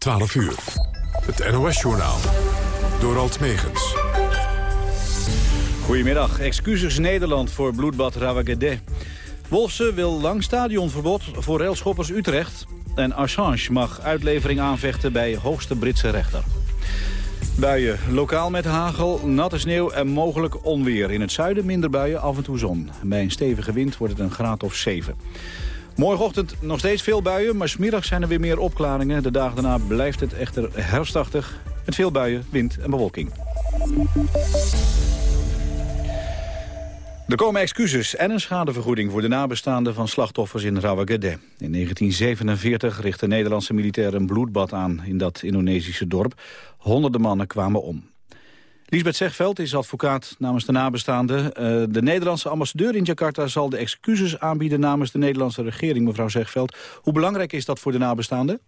12 uur. Het NOS-journaal. Door Alt Megens. Goedemiddag. Excuses Nederland voor bloedbad Rawagede. Wolfsen wil lang stadionverbod voor railschoppers Utrecht. En Assange mag uitlevering aanvechten bij hoogste Britse rechter. Buien, lokaal met hagel, natte sneeuw en mogelijk onweer. In het zuiden minder buien, af en toe zon. Bij een stevige wind wordt het een graad of 7. Morgenochtend nog steeds veel buien, maar smiddag zijn er weer meer opklaringen. De dagen daarna blijft het echter herfstachtig. Met veel buien, wind en bewolking. Er komen excuses en een schadevergoeding voor de nabestaanden van slachtoffers in Rawagede. In 1947 richtte Nederlandse militairen een bloedbad aan in dat Indonesische dorp. Honderden mannen kwamen om. Lisbeth Zegveld is advocaat namens de nabestaanden. Eh, de Nederlandse ambassadeur in Jakarta zal de excuses aanbieden namens de Nederlandse regering, mevrouw Zegveld. Hoe belangrijk is dat voor de nabestaanden?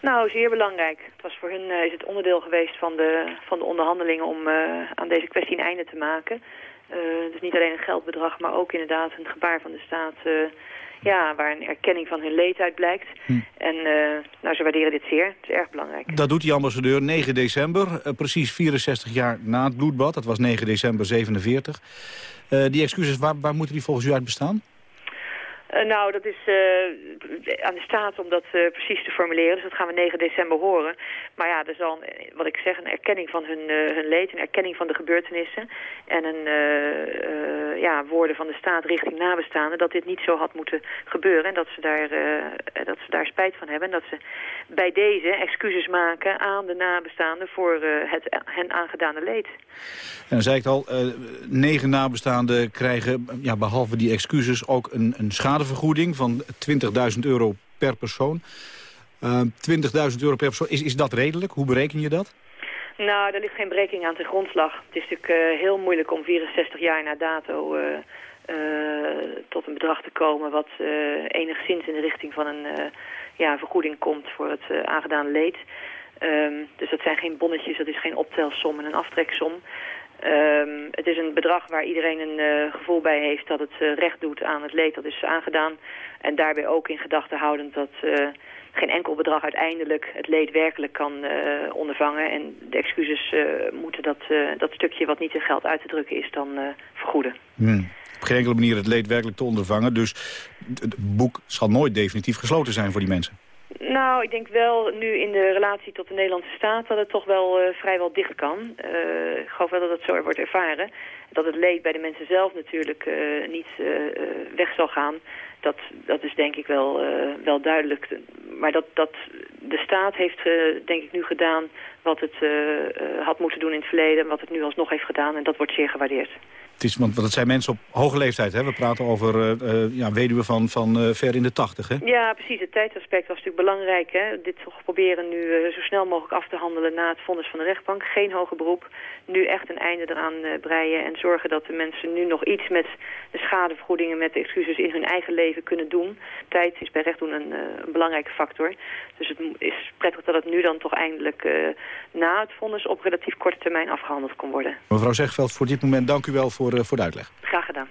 Nou, zeer belangrijk. Het was voor hen uh, is het onderdeel geweest van de, van de onderhandelingen om uh, aan deze kwestie een einde te maken. Dus niet alleen een geldbedrag, maar ook inderdaad een gebaar van de staat... ja, waar een erkenning van hun leed uit blijkt. Hm. En nou, ze waarderen dit zeer. Het is erg belangrijk. Dat doet die ambassadeur 9 december, precies 64 jaar na het bloedbad. Dat was 9 december 47. die excuses, waar, waar moeten die volgens u uit bestaan? Uh, nou, dat is uh, aan de staat om dat uh, precies te formuleren. Dus dat gaan we 9 december horen. Maar ja, er zal, wat ik zeg, een erkenning van hun, hun leed, een erkenning van de gebeurtenissen... en een ja, woorden van de staat richting nabestaanden... dat dit niet zo had moeten gebeuren en dat ze daar, dat ze daar spijt van hebben. En dat ze bij deze excuses maken aan de nabestaanden voor het hen aangedane leed. En dan zei ik al, negen nabestaanden krijgen, ja, behalve die excuses, ook een, een schade schadevergoeding van 20.000 euro per persoon. Uh, ehm, 20.000 euro per persoon, is, is dat redelijk? Hoe bereken je dat? Nou, daar ligt geen berekening aan ten grondslag. Het is natuurlijk uh, heel moeilijk om 64 jaar na dato uh, tot een bedrag te komen... wat enigszins in de richting van een ja, vergoeding komt voor het aangedaan leed. Um, dus dat zijn geen bonnetjes, dat is geen optelsom en een aftreksom. Um, het is een bedrag waar iedereen een uh, gevoel bij heeft dat het uh, recht doet aan het leed dat is aangedaan. En daarbij ook in gedachten houdend dat uh, geen enkel bedrag uiteindelijk het leed werkelijk kan ondervangen. En de excuses moeten dat, dat stukje wat niet in geld uit te drukken is dan vergoeden. Hmm. Op geen enkele manier het leed werkelijk te ondervangen. Dus het boek zal nooit definitief gesloten zijn voor die mensen. Nou, ik denk wel nu in de relatie tot de Nederlandse staat dat het toch wel uh, vrijwel dicht kan. Uh, ik geloof wel dat het zo wordt ervaren. Dat het leed bij de mensen zelf natuurlijk uh, niet weg zal gaan. Dat, dat is denk ik wel, wel duidelijk. Maar dat, dat de staat heeft denk ik nu gedaan wat het had moeten doen in het verleden... en wat het nu alsnog heeft gedaan. En dat wordt zeer gewaardeerd. Het is, want het zijn mensen op hoge leeftijd. Hè? We praten over uh, ja, weduwen van, van uh, ver in de tachtig. Hè? Ja, precies. Het tijdsaspect was natuurlijk belangrijk. Hè? Dit toch proberen nu uh, zo snel mogelijk af te handelen na het vonnis van de rechtbank. Geen hoger beroep. Nu echt een einde eraan breien. En zorgen dat de mensen nu nog iets met de schadevergoedingen... met de excuses in hun eigen leven kunnen doen. Tijd is bij recht doen een, een belangrijke factor. Dus het is prettig dat het nu dan toch eindelijk na het vonnis... op relatief korte termijn afgehandeld kon worden. Mevrouw Zegveld, voor dit moment dank u wel voor voor, eh, voor de uitleg. Graag gedaan.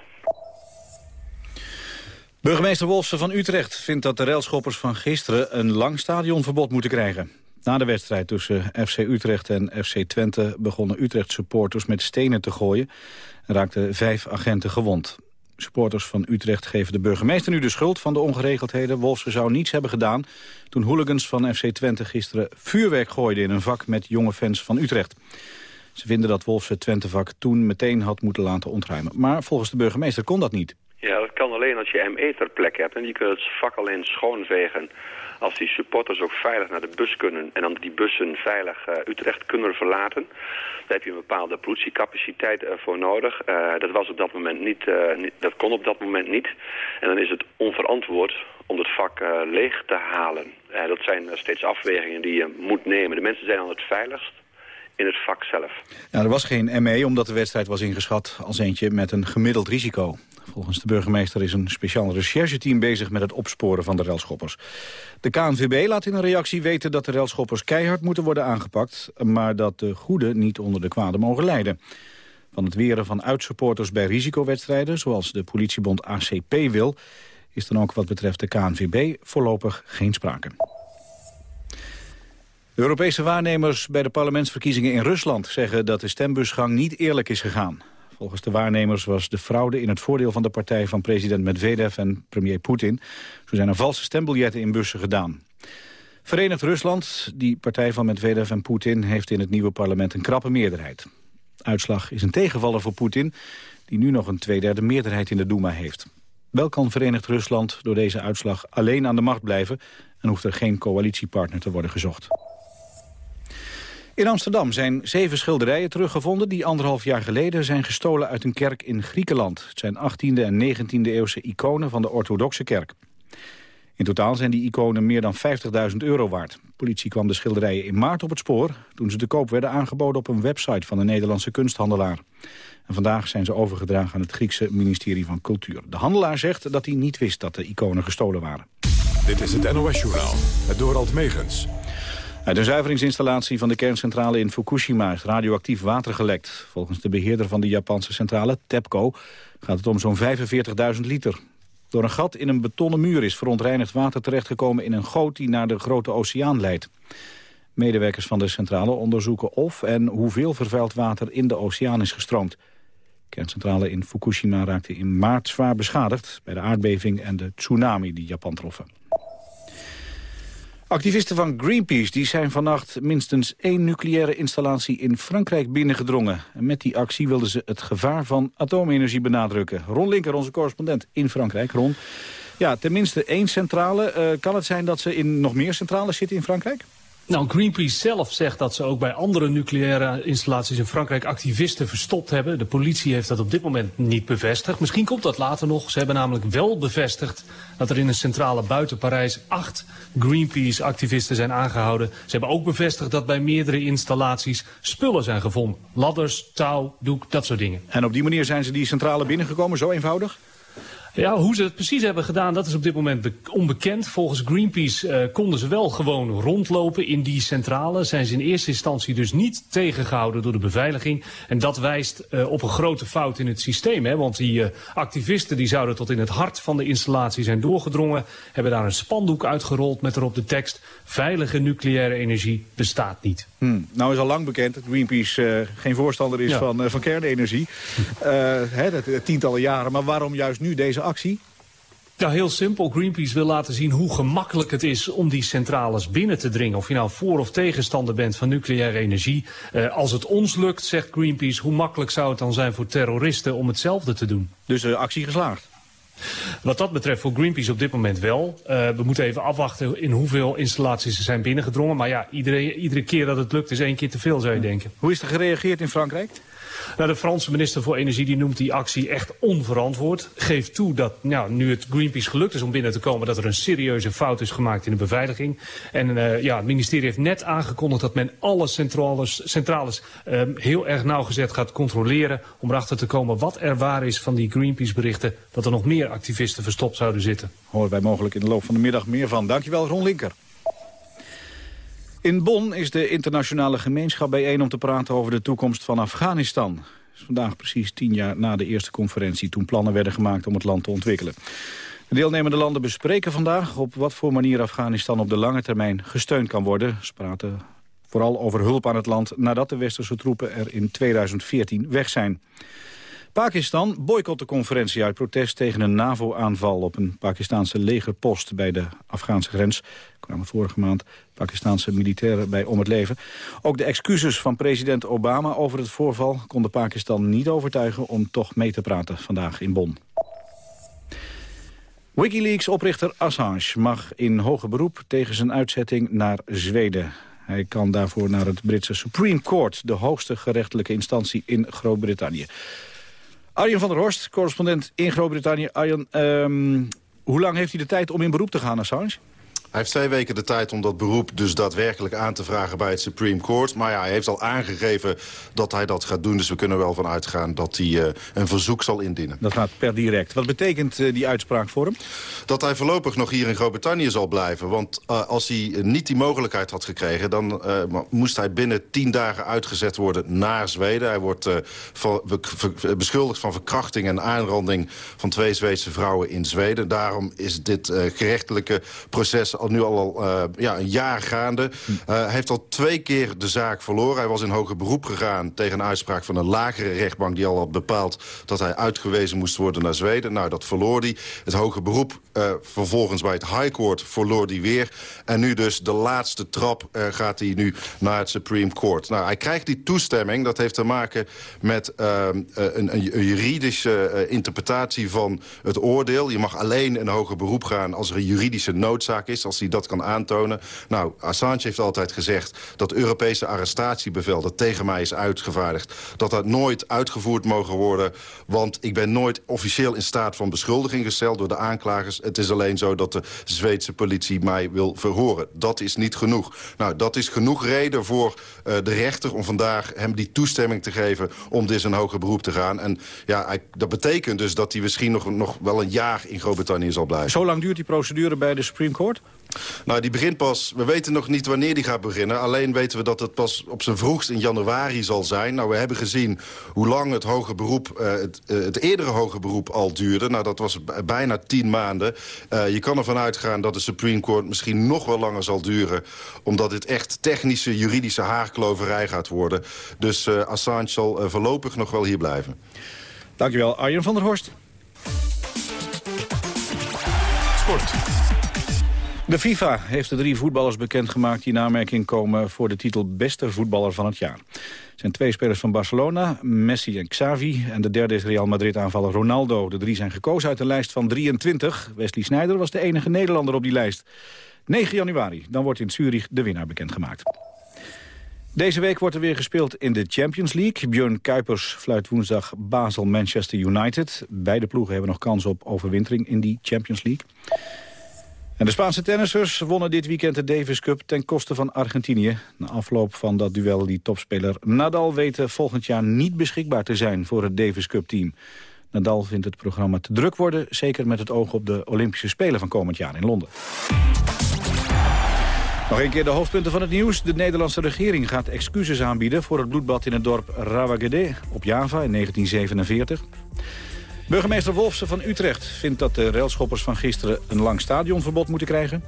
Burgemeester Wolfsen van Utrecht vindt dat de railschoppers van gisteren... een lang stadionverbod moeten krijgen. Na de wedstrijd tussen FC Utrecht en FC Twente... begonnen Utrecht-supporters met stenen te gooien... en raakten vijf agenten gewond. Supporters van Utrecht geven de burgemeester nu de schuld van de ongeregeldheden. Wolfsen zou niets hebben gedaan toen hooligans van FC Twente gisteren vuurwerk gooiden in een vak met jonge fans van Utrecht. Ze vinden dat Wolfs het Twentevak toen meteen had moeten laten ontruimen. Maar volgens de burgemeester kon dat niet. Ja, dat kan alleen als je ME ter plek hebt. En die kunnen het vak alleen schoonvegen als die supporters ook veilig naar de bus kunnen... en dan die bussen veilig uh, Utrecht kunnen verlaten. Daar heb je een bepaalde politiecapaciteit voor nodig. Uh, dat, was op dat, moment niet, niet, dat kon op dat moment niet. En dan is het onverantwoord om het vak leeg te halen. dat zijn steeds afwegingen die je moet nemen. De mensen zijn al het veiligst in het vak zelf. Er was geen ME omdat de wedstrijd was ingeschat als eentje met een gemiddeld risico. Volgens de burgemeester is een speciaal rechercheteam bezig met het opsporen van de relschoppers. De KNVB laat in een reactie weten dat de relschoppers keihard moeten worden aangepakt... maar dat de goede niet onder de kwade mogen lijden. Van het weren van uitsupporters bij risicowedstrijden, zoals de politiebond ACP wil... is dan ook wat betreft de KNVB voorlopig geen sprake. De Europese waarnemers bij de parlementsverkiezingen in Rusland zeggen dat de stembusgang niet eerlijk is gegaan. Volgens de waarnemers was de fraude in het voordeel van de partij van president Medvedev en premier Poetin. Zo zijn er valse stembiljetten in bussen gedaan. Verenigd Rusland, die partij van Medvedev en Poetin, heeft in het nieuwe parlement een krappe meerderheid. Uitslag is een tegenvaller voor Poetin, die nu nog een tweederde meerderheid in de Duma heeft. Wel kan Verenigd Rusland door deze uitslag alleen aan de macht blijven... en hoeft er geen coalitiepartner te worden gezocht. In Amsterdam zijn zeven schilderijen teruggevonden... die anderhalf jaar geleden zijn gestolen uit een kerk in Griekenland. Het zijn 18e en 19e eeuwse iconen van de orthodoxe kerk. In totaal zijn die iconen meer dan 50.000 euro waard. politie kwam de schilderijen in maart op het spoor... toen ze te koop werden aangeboden op een website van de Nederlandse kunsthandelaar. En vandaag zijn ze overgedragen aan het Griekse ministerie van Cultuur. De handelaar zegt dat hij niet wist dat de iconen gestolen waren. Dit is het NOS-journaal, het Dorald Megens. Uit een zuiveringsinstallatie van de kerncentrale in Fukushima is radioactief water gelekt. Volgens de beheerder van de Japanse centrale, TEPCO, gaat het om zo'n 45.000 liter. Door een gat in een betonnen muur is verontreinigd water terechtgekomen in een goot die naar de grote oceaan leidt. Medewerkers van de centrale onderzoeken of en hoeveel vervuild water in de oceaan is gestroomd. De kerncentrale in Fukushima raakte in maart zwaar beschadigd bij de aardbeving en de tsunami die Japan troffen. Activisten van Greenpeace die zijn vannacht minstens één nucleaire installatie in Frankrijk binnengedrongen. En met die actie wilden ze het gevaar van atoomenergie benadrukken. Ron Linker, onze correspondent in Frankrijk. Ron, ja, tenminste één centrale. Uh, kan het zijn dat ze in nog meer centrales zitten in Frankrijk? Nou, Greenpeace zelf zegt dat ze ook bij andere nucleaire installaties in Frankrijk activisten verstopt hebben. De politie heeft dat op dit moment niet bevestigd. Misschien komt dat later nog. Ze hebben namelijk wel bevestigd dat er in een centrale buiten Parijs acht Greenpeace-activisten zijn aangehouden. Ze hebben ook bevestigd dat bij meerdere installaties spullen zijn gevonden. Ladders, touw, doek, dat soort dingen. En op die manier zijn ze die centrale binnengekomen, zo eenvoudig? Ja, hoe ze het precies hebben gedaan, dat is op dit moment onbekend. Volgens Greenpeace uh, konden ze wel gewoon rondlopen in die centrale. Zijn ze in eerste instantie dus niet tegengehouden door de beveiliging. En dat wijst uh, op een grote fout in het systeem. Hè? Want die uh, activisten die zouden tot in het hart van de installatie zijn doorgedrongen. Hebben daar een spandoek uitgerold met erop de tekst... veilige nucleaire energie bestaat niet. Hmm. Nou is al lang bekend dat Greenpeace geen voorstander is ja. van, van kernenergie. hè, dat, tientallen jaren. Maar waarom juist nu deze actie? Ja, heel simpel. Greenpeace wil laten zien hoe gemakkelijk het is om die centrales binnen te dringen. Of je nou voor- of tegenstander bent van nucleaire energie. Uh, als het ons lukt, zegt Greenpeace, hoe makkelijk zou het dan zijn voor terroristen om hetzelfde te doen? Dus uh, actie geslaagd? Wat dat betreft voor Greenpeace op dit moment wel. Uh, we moeten even afwachten in hoeveel installaties er zijn binnengedrongen. Maar ja, iedere, iedere keer dat het lukt is één keer te veel, zou je denken. Hoe is er gereageerd in Frankrijk? Nou, de Franse minister voor Energie die noemt die actie echt onverantwoord. Geeft toe dat nou, nu het Greenpeace gelukt is om binnen te komen... dat er een serieuze fout is gemaakt in de beveiliging. En uh, ja, het ministerie heeft net aangekondigd dat men alle centrales, centrales uh, heel erg nauwgezet gaat controleren... om erachter te komen wat er waar is van die Greenpeace-berichten... dat er nog meer activisten verstopt zouden zitten. Horen wij mogelijk in de loop van de middag meer van. Dankjewel, Ron Linker. In Bonn is de internationale gemeenschap bijeen om te praten over de toekomst van Afghanistan. Het is vandaag precies tien jaar na de eerste conferentie toen plannen werden gemaakt om het land te ontwikkelen. De deelnemende landen bespreken vandaag op wat voor manier Afghanistan op de lange termijn gesteund kan worden. Ze praten vooral over hulp aan het land nadat de westerse troepen er in 2014 weg zijn. Pakistan boycott de conferentie uit protest tegen een NAVO-aanval op een Pakistanse legerpost bij de Afghaanse grens. Er kwamen vorige maand Pakistanse militairen bij om het leven. Ook de excuses van president Obama over het voorval konden Pakistan niet overtuigen om toch mee te praten vandaag in Bonn. Wikileaks-oprichter Assange mag in hoger beroep tegen zijn uitzetting naar Zweden. Hij kan daarvoor naar het Britse Supreme Court, de hoogste gerechtelijke instantie in Groot-Brittannië. Arjen van der Horst, correspondent in Groot-Brittannië. Arjen, um, hoe lang heeft hij de tijd om in beroep te gaan, Assange? Hij heeft twee weken de tijd om dat beroep dus daadwerkelijk aan te vragen bij het Supreme Court. Maar ja, hij heeft al aangegeven dat hij dat gaat doen. Dus we kunnen wel van uitgaan dat hij uh, een verzoek zal indienen. Dat gaat per direct. Wat betekent uh, die uitspraak voor hem? Dat hij voorlopig nog hier in Groot-Brittannië zal blijven. Want uh, als hij niet die mogelijkheid had gekregen... dan moest hij binnen tien dagen uitgezet worden naar Zweden. Hij wordt van, beschuldigd van verkrachting en aanranding... van twee Zweedse vrouwen in Zweden. Daarom is dit gerechtelijke proces nu al ja, een jaar gaande. hij heeft al twee keer de zaak verloren. Hij was in hoger beroep gegaan tegen een uitspraak van een lagere rechtbank... die al had bepaald dat hij uitgewezen moest worden naar Zweden. Nou, dat verloor hij. Het hoge beroep vervolgens bij het High Court verloor hij weer. En nu dus de laatste trap gaat hij nu naar het Supreme Court. Nou, hij krijgt die toestemming. Dat heeft te maken met ehm, een, een, juridische interpretatie van het oordeel. Je mag alleen een hoger beroep gaan als er een juridische noodzaak is. Als hij dat kan aantonen. Nou, Assange heeft altijd gezegd dat Europese arrestatiebevel... dat tegen mij is uitgevaardigd, dat dat nooit uitgevoerd mogen worden. Want ik ben nooit officieel in staat van beschuldiging gesteld door de aanklagers. Het is alleen zo dat de Zweedse politie mij wil verhoren. Dat is niet genoeg. Nou, dat is genoeg reden voor uh, de rechter om vandaag hem die toestemming te geven... om dus een hoger beroep te gaan. En ja, dat betekent dus dat hij misschien nog, nog wel een jaar in Groot-Brittannië zal blijven. Zo lang duurt die procedure bij de Supreme Court? Nou, die begint pas... We weten nog niet wanneer die gaat beginnen. Alleen weten we dat het pas op zijn vroegst in januari zal zijn. Nou, we hebben gezien hoe lang het, hoge beroep, uh, het, uh, het, eerdere hoge beroep al duurde. Nou, dat was bijna tien maanden. Uh, je kan ervan uitgaan dat de Supreme Court misschien nog wel langer zal duren. Omdat dit echt technische, juridische haarkloverij gaat worden. Dus Assange zal voorlopig nog wel hier blijven. Dankjewel, Arjen van der Horst. Sport. De FIFA heeft de drie voetballers bekendgemaakt die in aanmerking komen voor de titel beste voetballer van het jaar. Het zijn twee spelers van Barcelona, Messi en Xavi. En de derde is Real Madrid-aanvaller Ronaldo. De drie zijn gekozen uit een lijst van 23. Wesley Sneijder was de enige Nederlander op die lijst. 9 januari, dan wordt in Zurich de winnaar bekendgemaakt. Deze week wordt er weer gespeeld in de Champions League. Björn Kuipers fluit woensdag Basel-Manchester United. Beide ploegen hebben nog kans op overwintering in die Champions League. En de Spaanse tennissers wonnen dit weekend de Davis Cup ten koste van Argentinië. Na afloop van dat duel die topspeler Nadal weten volgend jaar niet beschikbaar te zijn voor het Davis Cup team. Nadal vindt het programma te druk worden, zeker met het oog op de Olympische Spelen van komend jaar in Londen. Nog een keer de hoofdpunten van het nieuws. De Nederlandse regering gaat excuses aanbieden voor het bloedbad in het dorp Rawagede op Java in 1947. Burgemeester Wolfsen van Utrecht vindt dat de railschoppers van gisteren een lang stadionverbod moeten krijgen.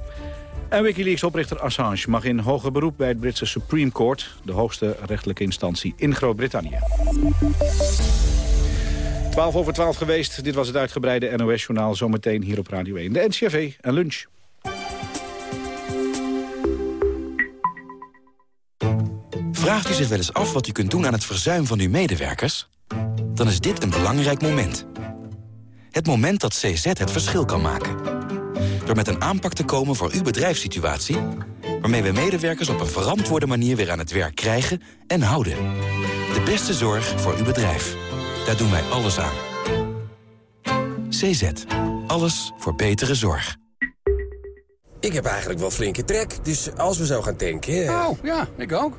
En Wikileaks-oprichter Assange mag in hoger beroep bij het Britse Supreme Court, de hoogste rechtelijke instantie in Groot-Brittannië. 12 over 12 geweest. Dit was het uitgebreide NOS-journaal. Zometeen hier op Radio 1. De NCRV en lunch. Vraagt u zich wel eens af wat u kunt doen aan het verzuim van uw medewerkers? Dan is dit een belangrijk moment. Het moment dat CZ het verschil kan maken. Door met een aanpak te komen voor uw bedrijfssituatie... waarmee we medewerkers op een verantwoorde manier weer aan het werk krijgen en houden. De beste zorg voor uw bedrijf. Daar doen wij alles aan. CZ. Alles voor betere zorg. Ik heb eigenlijk wel flinke trek, dus als we zo gaan tanken... Oh, ja, ik ook.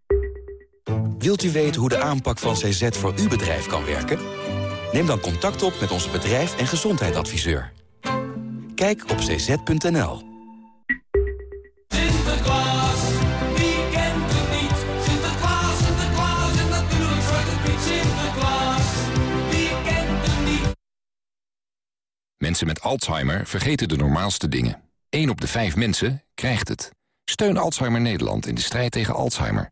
Wilt u weten hoe de aanpak van CZ voor uw bedrijf kan werken? Neem dan contact op met onze bedrijf- en gezondheidsadviseur. Kijk op cz.nl. Sinterklaas, wie kent het niet? Sinterklaas, Sinterklaas en natuurlijk Zwarte Piet Sinterklaas. Wie kent het niet? Mensen met Alzheimer vergeten de normaalste dingen. 1 op de 5 mensen krijgt het. Steun Alzheimer Nederland in de strijd tegen Alzheimer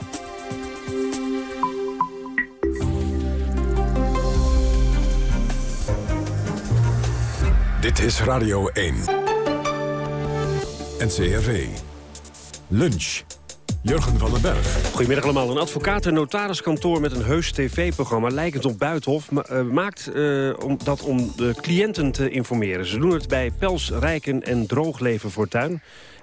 Dit is Radio 1. NCRV. Lunch. Jurgen van den Berg. Goedemiddag allemaal. Een advocaat- en notariskantoor met een heus tv-programma... lijkend op Buitenhof, eh, maakt eh, om, dat om de cliënten te informeren. Ze doen het bij Pels, Rijken en Droogleven Fortuin.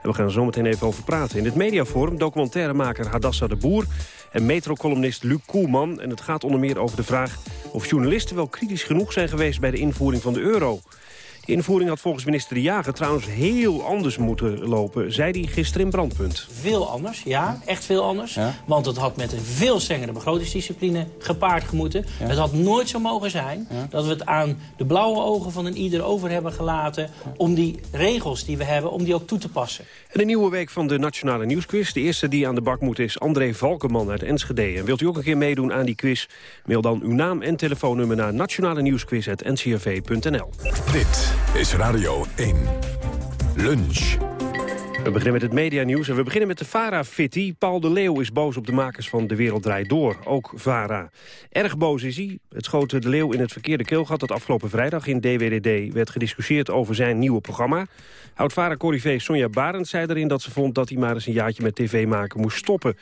En we gaan er zo meteen even over praten. In het mediaforum documentairemaker Hadassa de Boer... en metrocolumnist Luc Koelman. En het gaat onder meer over de vraag of journalisten wel kritisch genoeg zijn geweest... bij de invoering van de euro. De invoering had volgens minister De Jager trouwens heel anders moeten lopen... zei hij gisteren in Brandpunt. Veel anders, ja, echt veel anders. Want het had met een veel strengere begrotingsdiscipline gepaard gemoeten. Het had nooit zo mogen zijn dat we het aan de blauwe ogen van een ieder over hebben gelaten... om die regels die we hebben, om die ook toe te passen. En een nieuwe week van de Nationale Nieuwsquiz. De eerste die aan de bak moet is André Valkenman uit Enschede. En wilt u ook een keer meedoen aan die quiz? Mail dan uw naam en telefoonnummer naar nationale nieuwsquiz.ncrv.nl. Dit is Radio 1. Lunch. We beginnen met het medianieuws en we beginnen met de VARA-fitty. Paul de Leeuw is boos op de makers van De Wereld Draait Door, ook VARA. Erg boos is hij. Het schoot de Leeuw in het verkeerde keelgat dat afgelopen vrijdag in DWDD werd gediscussieerd over zijn nieuwe programma. Oud-VARA-corrivé Sonja Barend zei erin dat ze vond dat hij maar eens een jaartje met tv maken moest stoppen.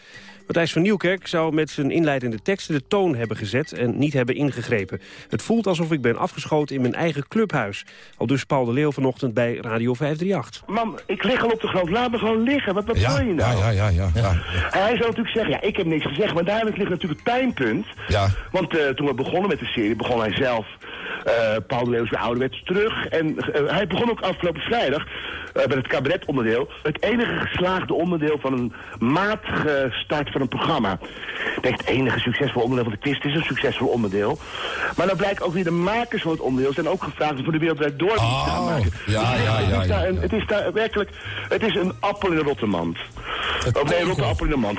Matthijs van Nieuwkerk zou met zijn inleidende teksten de toon hebben gezet en niet hebben ingegrepen. Het voelt alsof ik ben afgeschoten in mijn eigen clubhuis. Al dus Paul de Leeuw vanochtend bij Radio 538. Man, ik lig al op de grond. Laat me gewoon liggen. Wat, wat wil je nou? Ja, ja, ja. ja. Hij zou natuurlijk zeggen, ja, ik heb niks gezegd. Maar daarin ligt natuurlijk het pijnpunt. Ja. Want eh, toen we begonnen met de serie, begon hij zelf... eh, Paul de Leeuw ouderwets terug. En eh, hij begon ook afgelopen vrijdag met het cabaretonderdeel. Het enige geslaagde onderdeel van een matige start van een programma. Nee, het enige succesvol onderdeel van de het is een succesvol onderdeel. Maar dan blijkt ook weer de makers van het onderdeel zijn ook gevraagd om voor de wereld door te gaan maken. Oh, ja, ja, ja, Het is, daar ja, het is daar werkelijk, het is een appel in een rotte mand. Of nee, een rotte appel in een mand.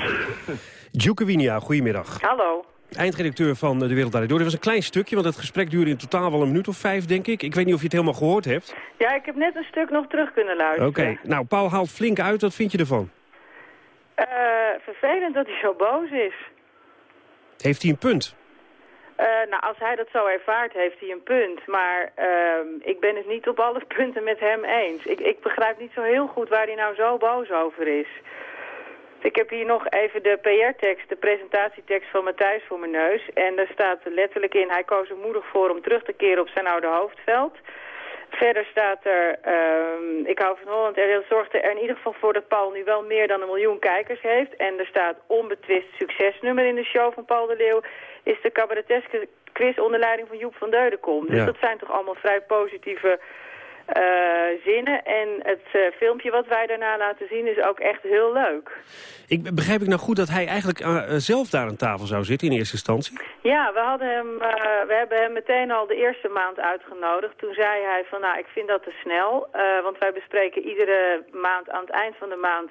Djoeke Winia, goedemiddag. Hallo. Eindredacteur van De Wereld Draait Door. Dit was een klein stukje, want het gesprek duurde in totaal wel een minuut of vijf, denk ik. Ik weet niet of je het helemaal gehoord hebt. Ja, ik heb net een stuk nog terug kunnen luisteren. Oké, nou, Paul haalt flink uit. Wat vind je ervan? Eh, vervelend dat hij zo boos is. Heeft hij een punt? Eh, nou, als hij dat zo ervaart, heeft hij een punt. Maar ehm, ik ben het niet op alle punten met hem eens. Ik, ik begrijp niet zo heel goed waar hij nou zo boos over is. Ik heb hier nog even de PR-tekst, de presentatietekst van Matthijs voor mijn neus. En daar staat letterlijk in, hij koos er moedig voor om terug te keren op zijn oude hoofdveld. Verder staat er, ehm, ik hou van Holland en zorgde er in ieder geval voor dat Paul nu wel meer dan een miljoen kijkers heeft. En er staat onbetwist succesnummer in de show van Paul de Leeuw. Is de cabareteske quiz onder leiding van Joep van Deudekom. Dus Ja. dat zijn toch allemaal vrij positieve eh, zinnen. En het eh, filmpje wat wij daarna laten zien is ook echt heel leuk. Ik, begrijp ik nou goed dat hij eigenlijk eh, zelf daar aan tafel zou zitten in eerste instantie? Ja, we, hadden hem, we hebben hem meteen al de eerste maand uitgenodigd. Toen zei hij van, nou, ik vind dat te snel. want wij bespreken iedere maand aan het eind van de maand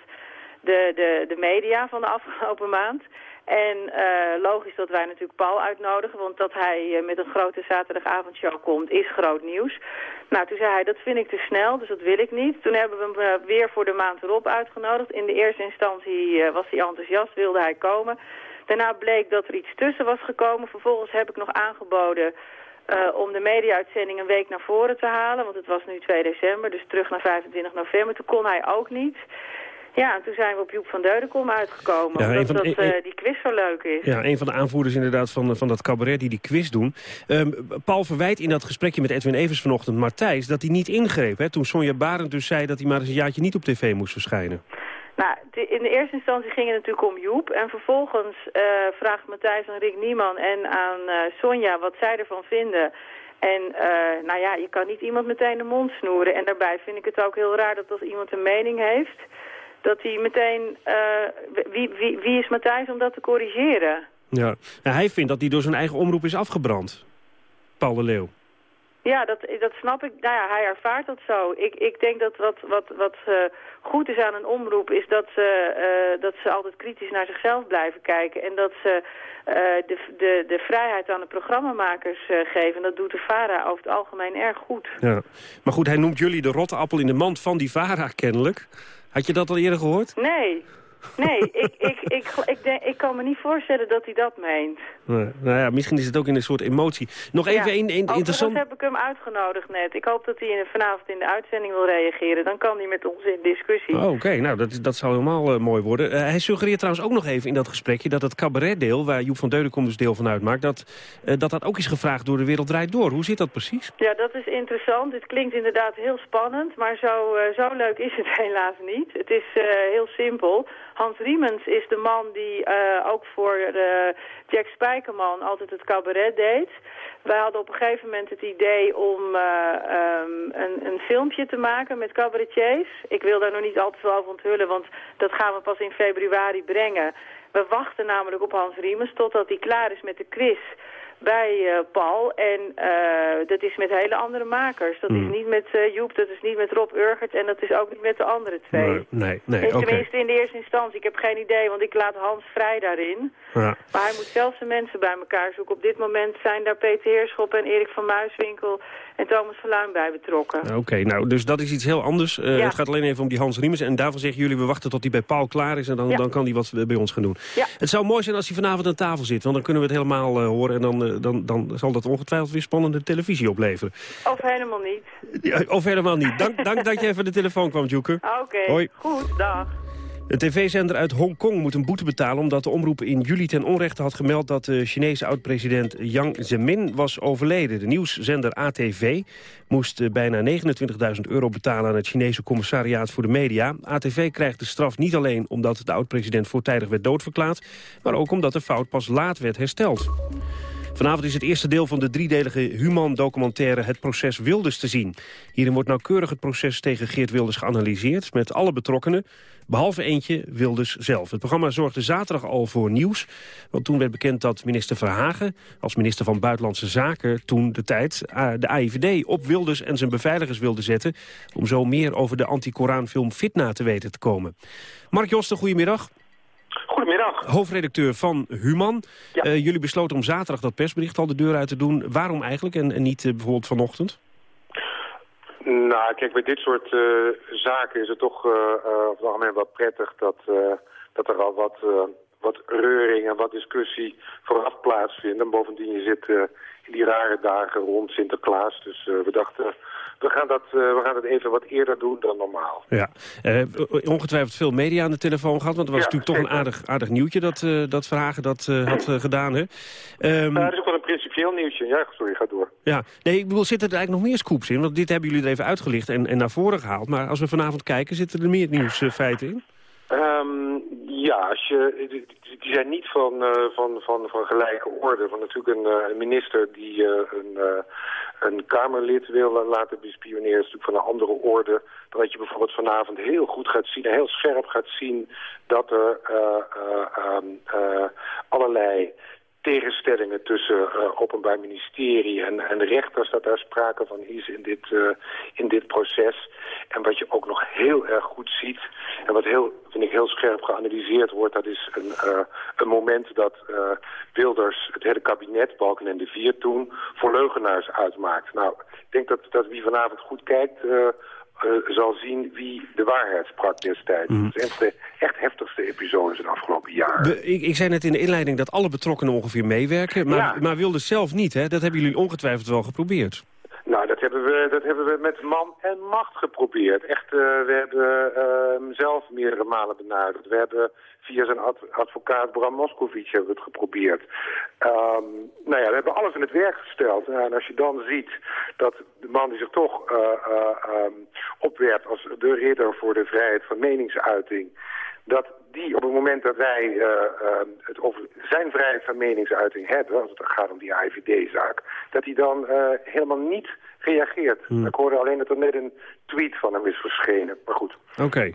de, de, de media van de afgelopen maand. En eh, logisch dat wij natuurlijk Paul uitnodigen, want dat hij eh, met een grote zaterdagavondshow komt is groot nieuws. Nou, toen zei hij, dat vind ik te snel, dus dat wil ik niet. Toen hebben we hem eh, weer voor de maand erop uitgenodigd. In de eerste instantie was hij enthousiast, wilde hij komen. Daarna bleek dat er iets tussen was gekomen. Vervolgens heb ik nog aangeboden om de media-uitzending een week naar voren te halen. Want het was nu 2 december, dus terug naar 25 november. Toen kon hij ook niet. Ja, en toen zijn we op Joep van Deudekom uitgekomen. Ja, omdat van dat, een- eh, die quiz zo leuk is. Ja, een van de aanvoerders inderdaad van, van dat cabaret die die quiz doen. Ehm, Paul verwijt in dat gesprekje met Edwin Evers vanochtend Martijs... dat hij niet ingreep, hè, toen Sonja Barend dus zei... dat hij maar eens een jaartje niet op tv moest verschijnen. Nou, in de eerste instantie ging het natuurlijk om Joep. En vervolgens eh, vraagt Matthijs aan Rick Nieman en aan eh, Sonja wat zij ervan vinden. En nou ja, je kan niet iemand meteen de mond snoeren. En daarbij vind ik het ook heel raar dat als iemand een mening heeft... dat hij meteen... eh, wie, wie, wie is Matthijs om dat te corrigeren? Ja. Nou, hij vindt dat hij door zijn eigen omroep is afgebrand. Paul de Leeuw. Ja, dat, dat snap ik. Nou ja, hij ervaart dat zo. Ik, ik denk dat wat, wat, wat eh, goed is aan een omroep is dat ze, eh, dat ze altijd kritisch naar zichzelf blijven kijken. En dat ze de, de, de vrijheid aan de programmamakers geven. En dat doet de VARA over het algemeen erg goed. Ja. Maar goed, hij noemt jullie de rotte appel in de mand van die VARA kennelijk. Had je dat al eerder gehoord? Nee, nee, ik, ik, ik, denk, ik kan me niet voorstellen dat hij dat meent. Nee, nou ja, misschien is het ook in een soort emotie. Nog even Ja, een, een overigens interessant... heb ik hem uitgenodigd net. Ik hoop dat hij vanavond in de uitzending wil reageren. Dan kan hij met ons in discussie. Oh, Oké, nou, dat, dat zou helemaal eh, mooi worden. Eh, hij suggereert trouwens ook nog even in dat gesprekje... dat het cabaretdeel, waar Joep van Deudekom dus deel van uitmaakt... Dat, eh, dat dat ook is gevraagd door De Wereld Draait Door. Hoe zit dat precies? Ja, dat is interessant. Het klinkt inderdaad heel spannend, maar zo, zo leuk is het helaas niet. Het is heel simpel. Hans Riemens is de man die eh, ook voor eh, Jack Spijkerman altijd het cabaret deed. Wij hadden op een gegeven moment het idee om eh, ehm, een, een filmpje te maken met cabaretiers. Ik wil daar nog niet al te veel over onthullen, want dat gaan we pas in februari brengen. We wachten namelijk op Hans Riemens totdat hij klaar is met de quiz bij eh, Paul. En eh, dat is met hele andere makers. Dat Hmm. is niet met eh, Joep, dat is niet met Rob Urgert en dat is ook niet met de andere twee. Nee, nee, nee. Tenminste in de eerste instantie. Ik heb geen idee, want ik laat Hans vrij daarin. Ja. Maar hij moet zelf zijn mensen bij elkaar zoeken. Op dit moment zijn daar Peter Heerschop en Erik van Muiswinkel en Thomas van Luijn bij betrokken. Oké, nou, dus dat is iets heel anders. Eh, Ja. Het gaat alleen even om die Hans Riemens. En daarvan zeggen jullie, we wachten tot hij bij Paul klaar is... en dan, Ja. dan kan hij wat bij ons gaan doen. Ja. Het zou mooi zijn als hij vanavond aan tafel zit... want dan kunnen we het helemaal eh, horen... en dan, eh, dan, dan zal dat ongetwijfeld weer spannende televisie opleveren. Of helemaal niet. Ja, of helemaal niet. Dank, dank dat je even de telefoon kwam, Joeke. Oké, Hoi. goed, dag. Een tv-zender uit Hongkong moet een boete betalen... omdat de omroep in juli ten onrechte had gemeld... dat de Chinese oud-president Jiang Zemin was overleden. De nieuwszender ATV moest eh, bijna 29.000 euro betalen... aan het Chinese commissariaat voor de media. ATV krijgt de straf niet alleen omdat de oud-president voortijdig werd doodverklaard... maar ook omdat de fout pas laat werd hersteld. Vanavond is het eerste deel van de driedelige Human-documentaire Het Proces Wilders te zien. Hierin wordt nauwkeurig het proces tegen Geert Wilders geanalyseerd... met alle betrokkenen, behalve eentje Wilders zelf. Het programma zorgde zaterdag al voor nieuws. Want toen werd bekend dat minister Verhagen... als minister van Buitenlandse Zaken toen de tijd... eh, de AIVD op Wilders en zijn beveiligers wilde zetten... om zo meer over de anti-Koranfilm Fitna te weten te komen. Mark Josten, goedemiddag. Goedemiddag. Hoofdredacteur van Human. Eh, jullie besloten om zaterdag dat persbericht al de deur uit te doen. Waarom eigenlijk en, en niet eh, bijvoorbeeld vanochtend? Nou, kijk, bij dit soort eh, zaken is het toch over het algemeen wel prettig dat, dat er al wat, wat reuring en wat discussie vooraf plaatsvindt. En bovendien, je zit in die rare dagen rond Sinterklaas. Dus we dachten, we gaan, dat, eh, we gaan het even wat eerder doen dan normaal. Ja, Eh, ongetwijfeld veel media aan de telefoon gehad. Want het was Ja, natuurlijk toch een aardig, aardig nieuwtje dat, eh, dat Verhagen dat had gedaan. Hè? Ehm, Nou, dat is ook wel een principieel nieuwtje. Ja, sorry, ga door. ja, nee, ik bedoel, zitten er eigenlijk nog meer scoops in? Want dit hebben jullie er even uitgelicht en, en naar voren gehaald. Maar als we vanavond kijken, zitten er meer nieuwsfeiten in? Ja, als je, die- zijn niet van, eh, van, van, van gelijke orde. Van natuurlijk een, eh, minister die eh, een, een Kamerlid wil laten bespioneren... is natuurlijk van een andere orde. Dan dat je bijvoorbeeld vanavond heel goed gaat zien... en heel scherp gaat zien dat er eh, eh, ehm, eh, allerlei tegenstellingen tussen eh, openbaar ministerie en, en rechters, dat daar sprake van is in dit, eh, in dit proces. En wat je ook nog heel erg goed ziet, en wat heel, vind ik heel scherp geanalyseerd wordt, dat is een, eh, een moment dat Wilders het hele kabinet, Balken en de Vier toen, voor leugenaars uitmaakt. Nou, ik denk dat, dat wie vanavond goed kijkt, eh, zal zien wie de waarheid sprak destijds. Mhm. Dat is een van de echt heftigste episodes in de afgelopen jaren. Ik, ik zei net in de inleiding dat alle betrokkenen ongeveer meewerken. Maar, Ja. maar wilde zelf niet, hè? Dat hebben jullie ongetwijfeld wel geprobeerd. Nou, dat hebben we, dat hebben we met man en macht geprobeerd. Echt, eh, we hebben eh, zelf meerdere malen benaderd. We hebben via zijn ad- advocaat Bram Moskovic hebben we het geprobeerd. Ehm, nou ja, we hebben alles in het werk gesteld. En als je dan ziet dat de man die zich toch ehm, opwerpt als de ridder voor de vrijheid van meningsuiting... dat die op het moment dat wij eh, eh, het over zijn vrijheid van meningsuiting hebben... als het gaat om die AIVD-zaak... dat hij dan helemaal niet reageert. Ik hoorde alleen dat er net een tweet van hem is verschenen. Maar goed. Oké.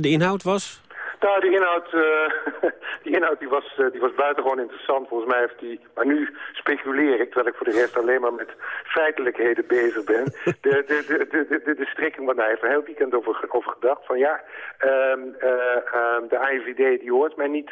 De inhoud was? Nou, die inhoud, eh, die inhoud die was, eh, die was buitengewoon interessant. Volgens mij heeft hij... Maar nu speculeer ik, terwijl ik voor de rest alleen maar met feitelijkheden bezig ben. De, de, de, de, de, de, strekking, want hij heeft er heel weekend over, over gedacht. Van ja, ehm, eh, ehm, de AIVD die hoort mij niet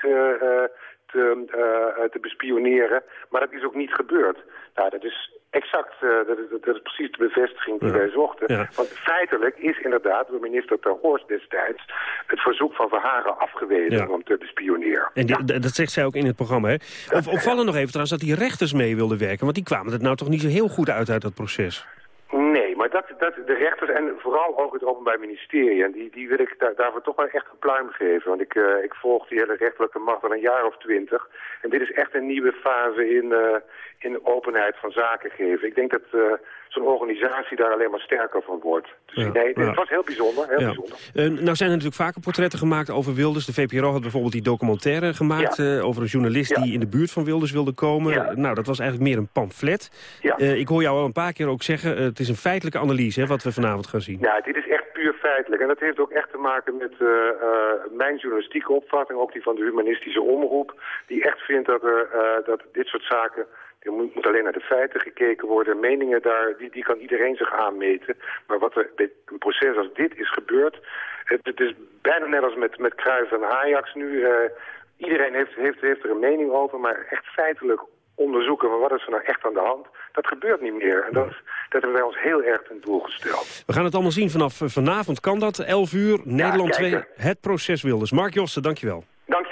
te, eh, te bespioneren. Maar dat is ook niet gebeurd. Nou, dat is Exact, eh, dat, is, dat is precies de bevestiging die Ja. wij zochten. Ja. Want feitelijk is inderdaad door minister Ter Horst destijds... het verzoek van Verhagen afgewezen Ja. om te bespioneren. En die- dat zegt zij ook in het programma. Hè? Of, opvallend nog even trouwens dat die rechters mee wilden werken. Want die kwamen er nou toch niet zo heel goed uit uit dat proces. Nee, maar dat, dat, de rechters en vooral ook het Openbaar Ministerie... en die, die wil ik daar, daarvoor toch wel echt een pluim geven. Want ik, eh, ik volg die hele rechterlijke macht al een jaar of twintig. En dit is echt een nieuwe fase in, eh, in openheid van zaken geven. Ik denk dat eh, zo'n organisatie daar alleen maar sterker van wordt. Dus Ja, nee, ja. het was heel bijzonder, heel Ja. bijzonder. Eh, nou zijn er natuurlijk vaker portretten gemaakt over Wilders. De VPRO had bijvoorbeeld die documentaire gemaakt... eh, over een journalist die in de buurt van Wilders wilde komen. Nou, dat was eigenlijk meer een pamflet. Eh, ik hoor jou al een paar keer ook zeggen... het is een feitelijke analyse hè, wat we vanavond gaan zien. Ja, dit is echt puur feitelijk. En dat heeft ook echt te maken met mijn journalistieke opvatting, ook die van de humanistische omroep, die echt vindt dat, er, dat dit soort zaken, er moet, moet alleen naar de feiten gekeken worden. Meningen daar, die, die kan iedereen zich aanmeten. Maar wat er bij een proces als dit is gebeurd, het, het is bijna net als met, met Cruijff en Ajax nu. eh, iedereen heeft, heeft, heeft er een mening over, maar echt feitelijk onderzoeken van wat is er nou echt aan de hand, dat gebeurt niet meer. En dat, dat hebben wij ons heel erg ten doel gesteld. We gaan het allemaal zien vanaf eh, vanavond. Kan dat? 11 uur, Nederland 2, kijken. het proces Wilders. Mark Josten, dankjewel.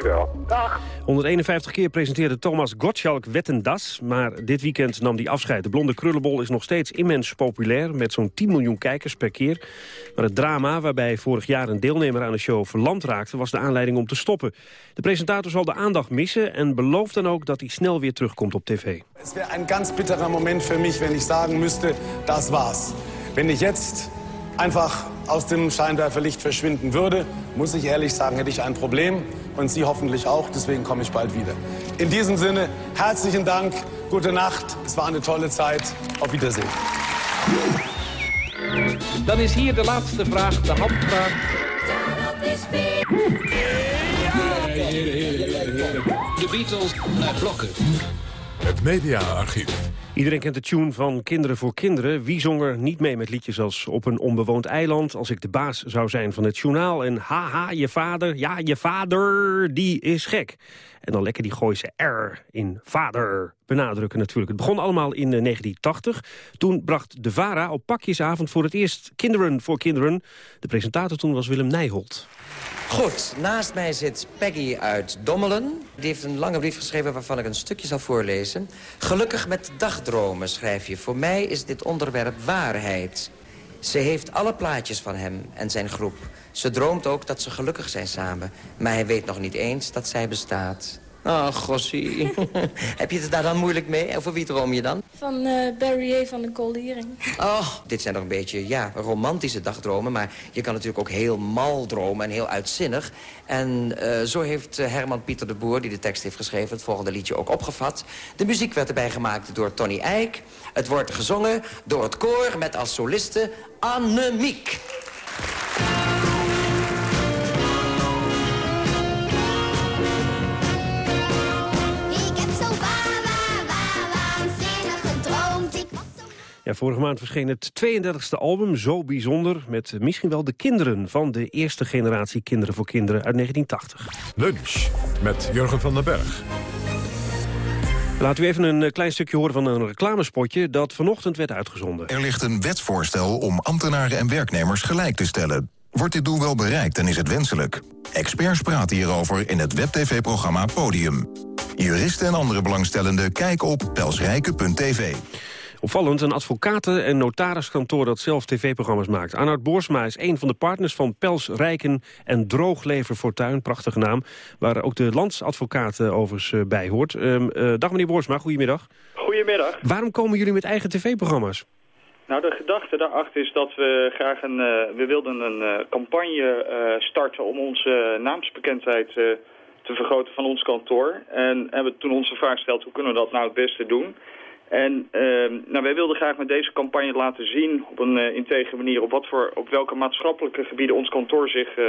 Dankjewel. Dag. 151 keer presenteerde Thomas Gottschalk Wetten Das. Maar dit weekend nam hij afscheid. De blonde krullenbol is nog steeds immens populair... met zo'n 10 miljoen kijkers per keer. Maar het drama waarbij vorig jaar een deelnemer aan de show verlamd raakte... was de aanleiding om te stoppen. De presentator zal de aandacht missen... en belooft dan ook dat hij snel weer terugkomt op tv. Es wäre ein ganz bitterer Moment für mich, wenn ich sagen müsste, das war's. Wenn ich jetzt einfach aus dem Scheinwerferlicht verschwinden würde, muss ich ehrlich sagen, hätte ich ein Problem. Und Sie hoffentlich auch, deswegen komme ich bald wieder. In diesem Sinne, herzlichen Dank, gute Nacht, es war eine tolle Zeit, auf Wiedersehen. Dan is hier de laatste vraag, de handvraag. De Beatles naar blokken. Het mediaarchief. Iedereen kent de tune van Kinderen voor Kinderen. Wie zong er niet mee met liedjes als Op een onbewoond eiland... als ik de baas zou zijn van het journaal... en haha, je vader, ja, je vader, die is gek. En dan lekker die Gooise R in vader benadrukken natuurlijk. Het begon allemaal in eh, 1980. Toen bracht de VARA op pakjesavond voor het eerst Kinderen voor Kinderen. De presentator toen was Willem Nijholt. Goed, naast mij zit Peggy uit Dommelen. Die heeft een lange brief geschreven waarvan ik een stukje zal voorlezen. Gelukkig met dagdromen, schrijf je. Voor mij is dit onderwerp waarheid. Ze heeft alle plaatjes van hem en zijn groep. Ze droomt ook dat ze gelukkig zijn samen. Maar hij weet nog niet eens dat zij bestaat. Oh, gossie. Heb je het daar dan moeilijk mee? Over wie droom je dan? Van eh Barry A. van de Koldering. Oh, dit zijn nog een beetje, ja, romantische dagdromen. Maar je kan natuurlijk ook heel mal dromen en heel uitzinnig. En eh, zo heeft eh, Herman Pieter de Boer, die de tekst heeft geschreven... het volgende liedje ook opgevat. De muziek werd erbij gemaakt door Tony Eijk. Het wordt gezongen door het koor met als soliste Annemiek. Ja, vorige maand verscheen het 32e album, Zo Bijzonder... met misschien wel de kinderen van de eerste generatie Kinderen voor Kinderen uit 1980. Lunch met Jurgen van den Berg. Laten we even een eh, klein stukje horen van een reclamespotje... dat vanochtend werd uitgezonden. Er ligt een wetsvoorstel om ambtenaren en werknemers gelijk te stellen. Wordt dit doel wel bereikt en is het wenselijk? Experts praten hierover in het web-tv-programma Podium. Juristen en andere belangstellenden kijken op pelsrijke.tv. Opvallend, een advocaten- en notariskantoor dat zelf tv-programma's maakt. Arnoud Boersma is een van de partners van Pels Rijken en Drooglever Fortuin, prachtige naam, waar ook de landsadvocaat overigens eh, bij hoort. Ehm, eh, dag meneer Boersma, goedemiddag. Goedemiddag. Waarom komen jullie met eigen tv-programma's? Nou, de gedachte daarachter is dat we graag een... eh, we wilden een campagne starten om onze naamsbekendheid te vergroten van ons kantoor. En hebben toen onze vraag gesteld, hoe kunnen we dat nou het beste doen? En ehm, nou, wij wilden graag met deze campagne laten zien op een eh, integere manier... Op, wat voor, op welke maatschappelijke gebieden ons kantoor zich eh,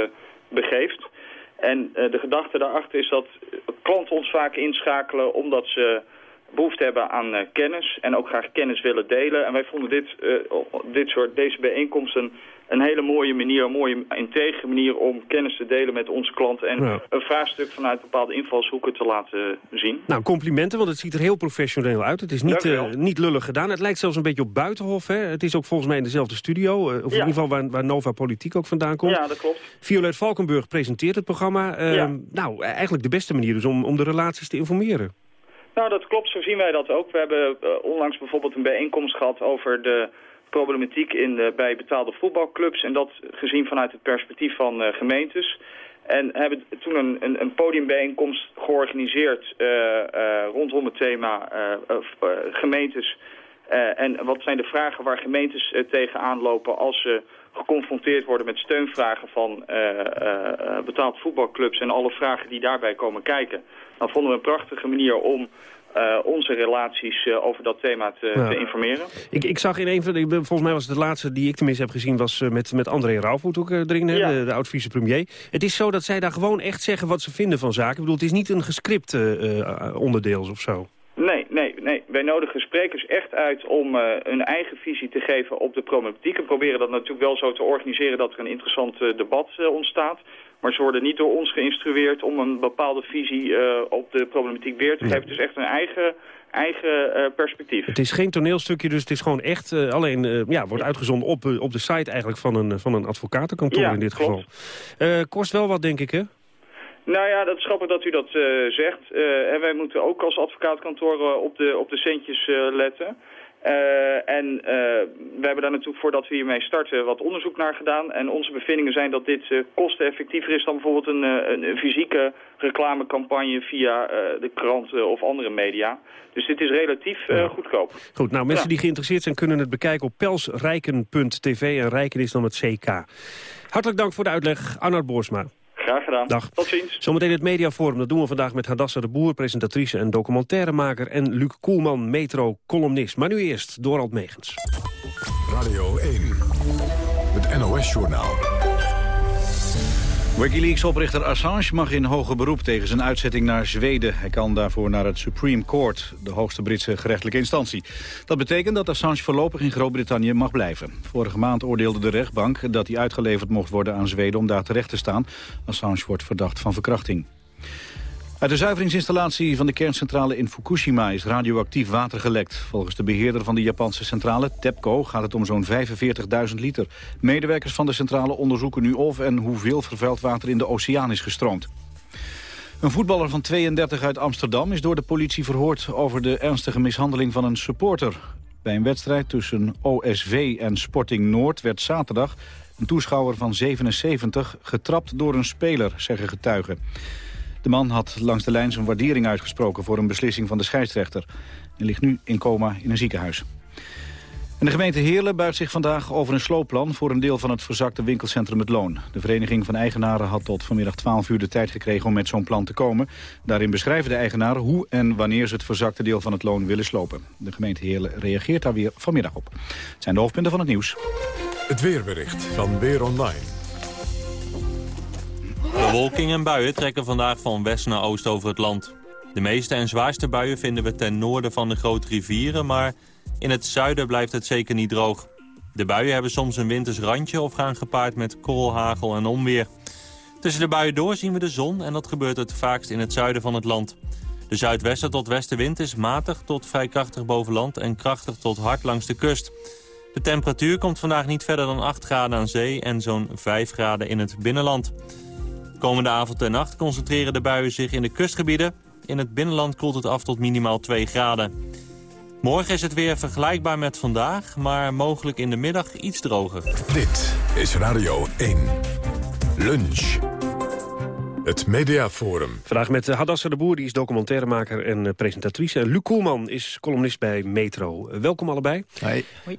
begeeft. En eh, de gedachte daarachter is dat klanten ons vaak inschakelen omdat ze behoefte hebben aan kennis en ook graag kennis willen delen. En wij vonden dit, dit soort, deze bijeenkomsten een hele mooie manier, een mooie integere manier om kennis te delen met onze klanten. En een vraagstuk vanuit bepaalde invalshoeken te laten zien. Nou, complimenten, want het ziet er heel professioneel uit. Het is niet, eh, niet lullig gedaan. Het lijkt zelfs een beetje op Buitenhof. Hè? Het is ook volgens mij in dezelfde studio. eh, of in ieder geval waar, waar Nova Politiek ook vandaan komt. Ja, dat klopt. Violet Valkenburg presenteert het programma. Eh, Ja. Nou, eigenlijk de beste manier dus om, om de relaties te informeren. Nou, dat klopt. Zo zien wij dat ook. We hebben eh, onlangs bijvoorbeeld een bijeenkomst gehad over de problematiek in de, bij betaalde voetbalclubs. En dat gezien vanuit het perspectief van eh, gemeentes. En hebben toen een, een, een podiumbijeenkomst georganiseerd eh, eh, rondom het thema eh, eh, eh, gemeentes. Eh, en wat zijn de vragen waar gemeentes eh, tegenaan lopen als ze geconfronteerd worden met steunvragen van eh, eh, eh, betaald voetbalclubs en alle vragen die daarbij komen kijken. Dan vonden we een prachtige manier om eh, onze relaties eh, over dat thema te, Ja. te informeren. Ik, ik zag in een van de, volgens mij was het de laatste die ik tenminste heb gezien... was eh, met, met André Rauwvoet ook erin, Ja. de, de oud-vicepremier. Het is zo dat zij daar gewoon echt zeggen wat ze vinden van zaken. Ik bedoel, het is niet een gescript onderdeel of zo. Nee, nee, nee. Wij nodigen sprekers echt uit om eh, hun eigen visie te geven op de problematiek. En proberen dat natuurlijk wel zo te organiseren dat er een interessant debat ontstaat. Maar ze worden niet door ons geïnstrueerd om een bepaalde visie eh, op de problematiek weer te geven. Het is echt een eigen, eigen eh, perspectief. Het is geen toneelstukje, dus het is gewoon echt... eh, alleen ja, wordt uitgezonden op, op de site eigenlijk van een, van een advocatenkantoor Ja, in dit klopt. geval. Kost wel wat, denk ik, hè? Nou ja, dat is grappig dat u dat zegt. En wij moeten ook als advocaatkantoor eh, op, de, op de centjes letten. Eh, en eh, we hebben daar natuurlijk voordat we hiermee starten wat onderzoek naar gedaan. En onze bevindingen zijn dat dit eh, kosteneffectiever is dan bijvoorbeeld een, een, fysieke reclamecampagne via de kranten of andere media. Dus dit is relatief goedkoop. Goed, nou, mensen Ja. die geïnteresseerd zijn kunnen het bekijken op pelsrijken.tv. En Rijken is dan het CK. Hartelijk dank voor de uitleg, Arnoud Boersma. Graag gedaan. Dag. Tot ziens. Zometeen het Mediaforum. Dat doen we vandaag met Hadassa de Boer, presentatrice en documentairemaker... en Luc Koelman, metro-columnist. Maar nu eerst Dorald Megens. Radio 1, het NOS-journaal. Wikileaks-oprichter Assange mag in hoger beroep tegen zijn uitzetting naar Zweden. Hij kan daarvoor naar het Supreme Court, de hoogste Britse gerechtelijke instantie. Dat betekent dat Assange voorlopig in Groot-Brittannië mag blijven. Vorige maand oordeelde de rechtbank dat hij uitgeleverd mocht worden aan Zweden om daar terecht te staan. Assange wordt verdacht van verkrachting. Uit de zuiveringsinstallatie van de kerncentrale in Fukushima is radioactief water gelekt. Volgens de beheerder van de Japanse centrale, TEPCO, gaat het om zo'n 45.000 liter. Medewerkers van de centrale onderzoeken nu of en hoeveel vervuild water in de oceaan is gestroomd. Een voetballer van 32 uit Amsterdam is door de politie verhoord over de ernstige mishandeling van een supporter. Bij een wedstrijd tussen OSV en Sporting Noord werd zaterdag een toeschouwer van 77 getrapt door een speler, zeggen getuigen. De man had langs de lijn zijn waardering uitgesproken voor een beslissing van de scheidsrechter. En ligt nu in coma in een ziekenhuis. En de gemeente Heerlen buigt zich vandaag over een sloopplan... voor een deel van het verzakte winkelcentrum Het Loon. De Vereniging van Eigenaren had tot vanmiddag 12 uur de tijd gekregen... om met zo'n plan te komen. Daarin beschrijven de eigenaren hoe en wanneer ze het verzakte deel van het loon willen slopen. De gemeente Heerlen reageert daar weer vanmiddag op. Het zijn de hoofdpunten van het nieuws. Het weerbericht van Weer Online. Bewolking en buien trekken vandaag van west naar oost over het land. De meeste en zwaarste buien vinden we ten noorden van de grote rivieren... maar in het zuiden blijft het zeker niet droog. De buien hebben soms een winters randje of gaan gepaard met korrelhagel en onweer. Tussen de buien door zien we de zon en dat gebeurt het vaakst in het zuiden van het land. De zuidwesten tot westenwind is matig tot vrij krachtig boven land... en krachtig tot hard langs de kust. De temperatuur komt vandaag niet verder dan 8 graden aan zee... en zo'n 5 graden in het binnenland. Komende avond en nacht concentreren de buien zich in de kustgebieden. In het binnenland koelt het af tot minimaal 2 graden. Morgen is het weer vergelijkbaar met vandaag, maar mogelijk in de middag iets droger. Dit is Radio 1. Lunch. Het Mediaforum. Vandaag met eh, Hadassa de Boer, die is documentairemaker en eh, presentatrice. En Luc Koelman is columnist bij Metro. Welkom allebei.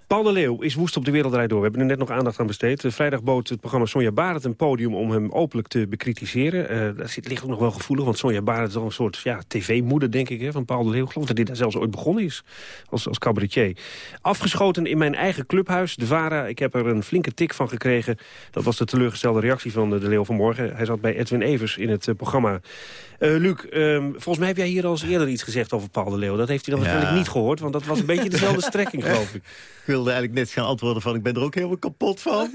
Paul de Leeuw is woest op de wereldrijd door. We hebben er net nog aandacht aan besteed. Eh, vrijdag bood het programma Sonja Barend een podium om hem openlijk te bekritiseren. Eh daar zit, ligt ook nog wel gevoelig, want Sonja Barend is al een soort ja, tv-moeder, denk ik, hè, van Paul de Leeuw. Ik geloof dat dit daar zelfs ooit begonnen is als, als cabaretier. Afgeschoten in mijn eigen clubhuis, de VARA. Ik heb er een flinke tik van gekregen. Dat was de teleurgestelde reactie van de, de Leeuw vanmorgen. Hij zat bij Edwin Evers dus in het eh, programma. Eh, Luc, ehm, volgens mij heb jij hier al eens eerder iets gezegd over Paul de Leeuw. Dat heeft hij dan Ja. waarschijnlijk niet gehoord, want dat was een beetje dezelfde strekking, geloof ik. Ik wilde eigenlijk net gaan antwoorden van ik ben er ook helemaal kapot van.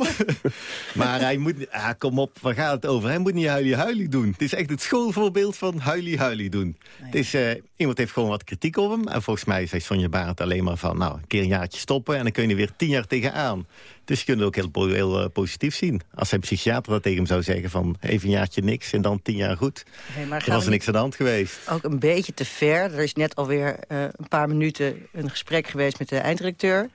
maar hij moet, ah, kom op, waar gaat het over? Hij moet niet huilie-huilie doen. Het is echt het schoolvoorbeeld van huilie-huilie doen. Het is, eh, iemand heeft gewoon wat kritiek op hem. En volgens mij zei Sonja Barend alleen maar van... nou, een keer een jaartje stoppen en dan kun je er weer tien jaar tegenaan. Dus je kunt het ook heel, eh, positief zien. Als zijn psychiater dat tegen hem zou zeggen van... even een jaartje niks en dan tien jaar goed. Hey, maar er was er niks aan de hand geweest. Ook een beetje te ver. Er is net alweer eh een paar minuten een gesprek geweest met de eindredacteur...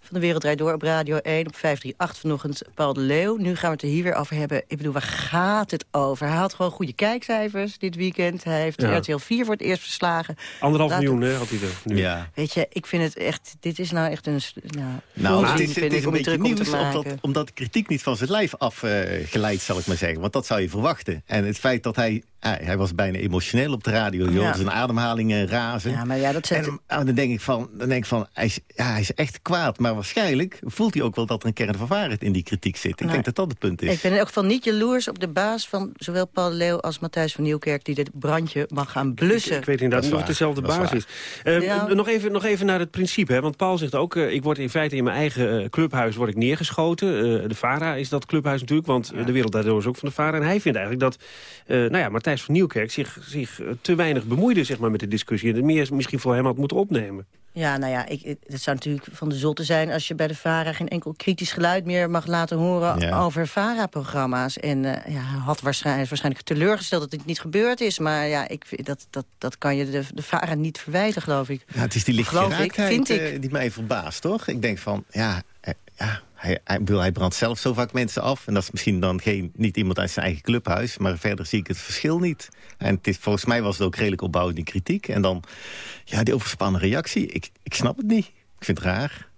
van de Wereld Draait Door op Radio 1 op 538 vanochtend Paul de Leeuw. Nu gaan we het er hier weer over hebben. Ik bedoel, waar gaat het over? Hij had gewoon goede kijkcijfers dit weekend. Hij heeft Ja. RTL 4 voor het eerst verslagen. Anderhalf Laat- miljoen hè, had hij er nu. Ja. Weet je, ik vind het echt... Dit is nou echt een... Nou, Nou, het is, vind het is ik, een beetje nieuws, omdat, omdat de kritiek niet van zijn lijf afgeleid, zal ik maar zeggen. Want dat zou je verwachten. En het feit dat hij... ah, hij was bijna emotioneel op de radio. Je Ja. zijn ademhalingen razen. Ja, maar ja, dat zet... En ah, dan denk ik van, dan denk ik van hij, is, ja, hij is echt kwaad. Maar waarschijnlijk voelt hij ook wel dat er een kern van waarheid in die kritiek zit. Ik Nou, denk dat dat het punt is. Ik ben in elk geval niet jaloers op de baas van zowel Paul de Leeuw als Matthijs van Nieuwkerk... die dit brandje mag gaan blussen. Ik weet inderdaad niet of het dezelfde baas is. Eh, Ja. nog, even, nog even naar het principe. Hè? Want Paul zegt ook, eh, ik word in feite in mijn eigen eh, clubhuis word ik neergeschoten. Eh, de VARA is dat clubhuis natuurlijk, want de wereld daardoor is ook van de VARA. En hij vindt eigenlijk dat eh, nou ja, Matthijs van Nieuwkerk zich, zich te weinig bemoeide zeg maar, met de discussie. En het meer misschien voor hem had moeten opnemen. Ja, nou ja, ik, ik- het zou natuurlijk van de zotte zijn... als je bij de VARA geen enkel kritisch geluid meer mag laten horen... Ja. over VARA-programma's. En eh, ja, hij had waarschijnlijk, waarschijnlijk teleurgesteld dat het niet gebeurd is. Maar ja, ik, dat, dat, dat kan je de, de VARA niet verwijten, geloof ik. Ja, het is die Geloof ik, lichtgeraaktheid vind ik. eh, die mij verbaast, toch? Ik denk van, ja, eh, ja hij, hij, brandt zelf zo vaak mensen af. En dat is misschien dan geen, niet iemand uit zijn eigen clubhuis. Maar verder zie ik het verschil niet. En het is, volgens mij was het ook redelijk opbouwend die kritiek. En dan, ja, die overspannen reactie. Ik, ik snap het niet. Ik vind het raar.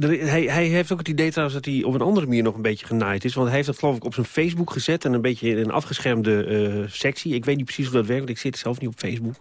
Er- hij, hij heeft ook het idee trouwens dat hij op een andere manier nog een beetje genaaid is. Want hij heeft dat geloof ik op zijn Facebook gezet. En een beetje in een afgeschermde eh, sectie. Ik weet niet precies hoe dat werkt, want ik zit zelf niet op Facebook.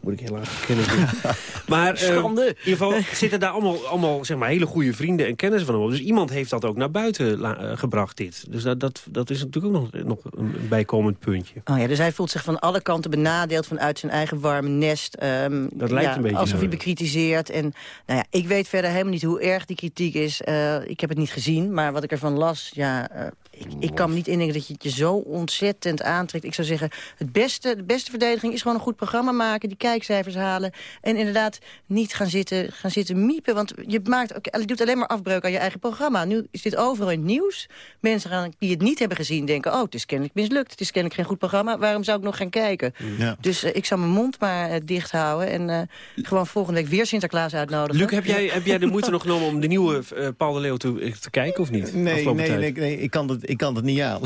Moet ik helaas bekennen. maar eh, Schande. in ieder geval zitten daar allemaal, allemaal zeg maar, hele goede vrienden en kennissen van hem op. Dus iemand heeft dat ook naar buiten eh, gebracht, dit. Dus dat, dat, dat is natuurlijk ook nog, nog een bijkomend puntje. Oh ja, dus hij voelt zich van alle kanten benadeeld vanuit zijn eigen warme nest. ehm, Dat lijkt ja, een beetje Alsof hij bekritiseert. En nou ja, ik weet verder helemaal niet hoe erg die kritiek is. Eh, ik heb het niet gezien, maar wat ik ervan las... Ja, eh, ik, ik kan me niet indenken dat je het je zo ontzettend aantrekt. Ik zou zeggen, het beste, de beste verdediging is gewoon een goed programma maken... die kijkcijfers halen en inderdaad niet gaan zitten, gaan zitten miepen. Want je, maakt, ook- je doet alleen maar afbreuk aan je eigen programma. Nu is dit overal in het nieuws. Mensen gaan, die het niet hebben gezien denken... oh, het is kennelijk mislukt, het is kennelijk geen goed programma. Waarom zou ik nog gaan kijken? Ja. Dus eh, ik zal mijn mond maar eh, dicht houden... en eh, gewoon volgende week weer Sinterklaas uitnodigen. Luc, heb jij, heb jij de moeite nog genomen om de nieuwe eh, Paul de Leeuw te, te kijken of niet? Nee, nee, nee, nee, ik, kan het, ik kan het niet aan.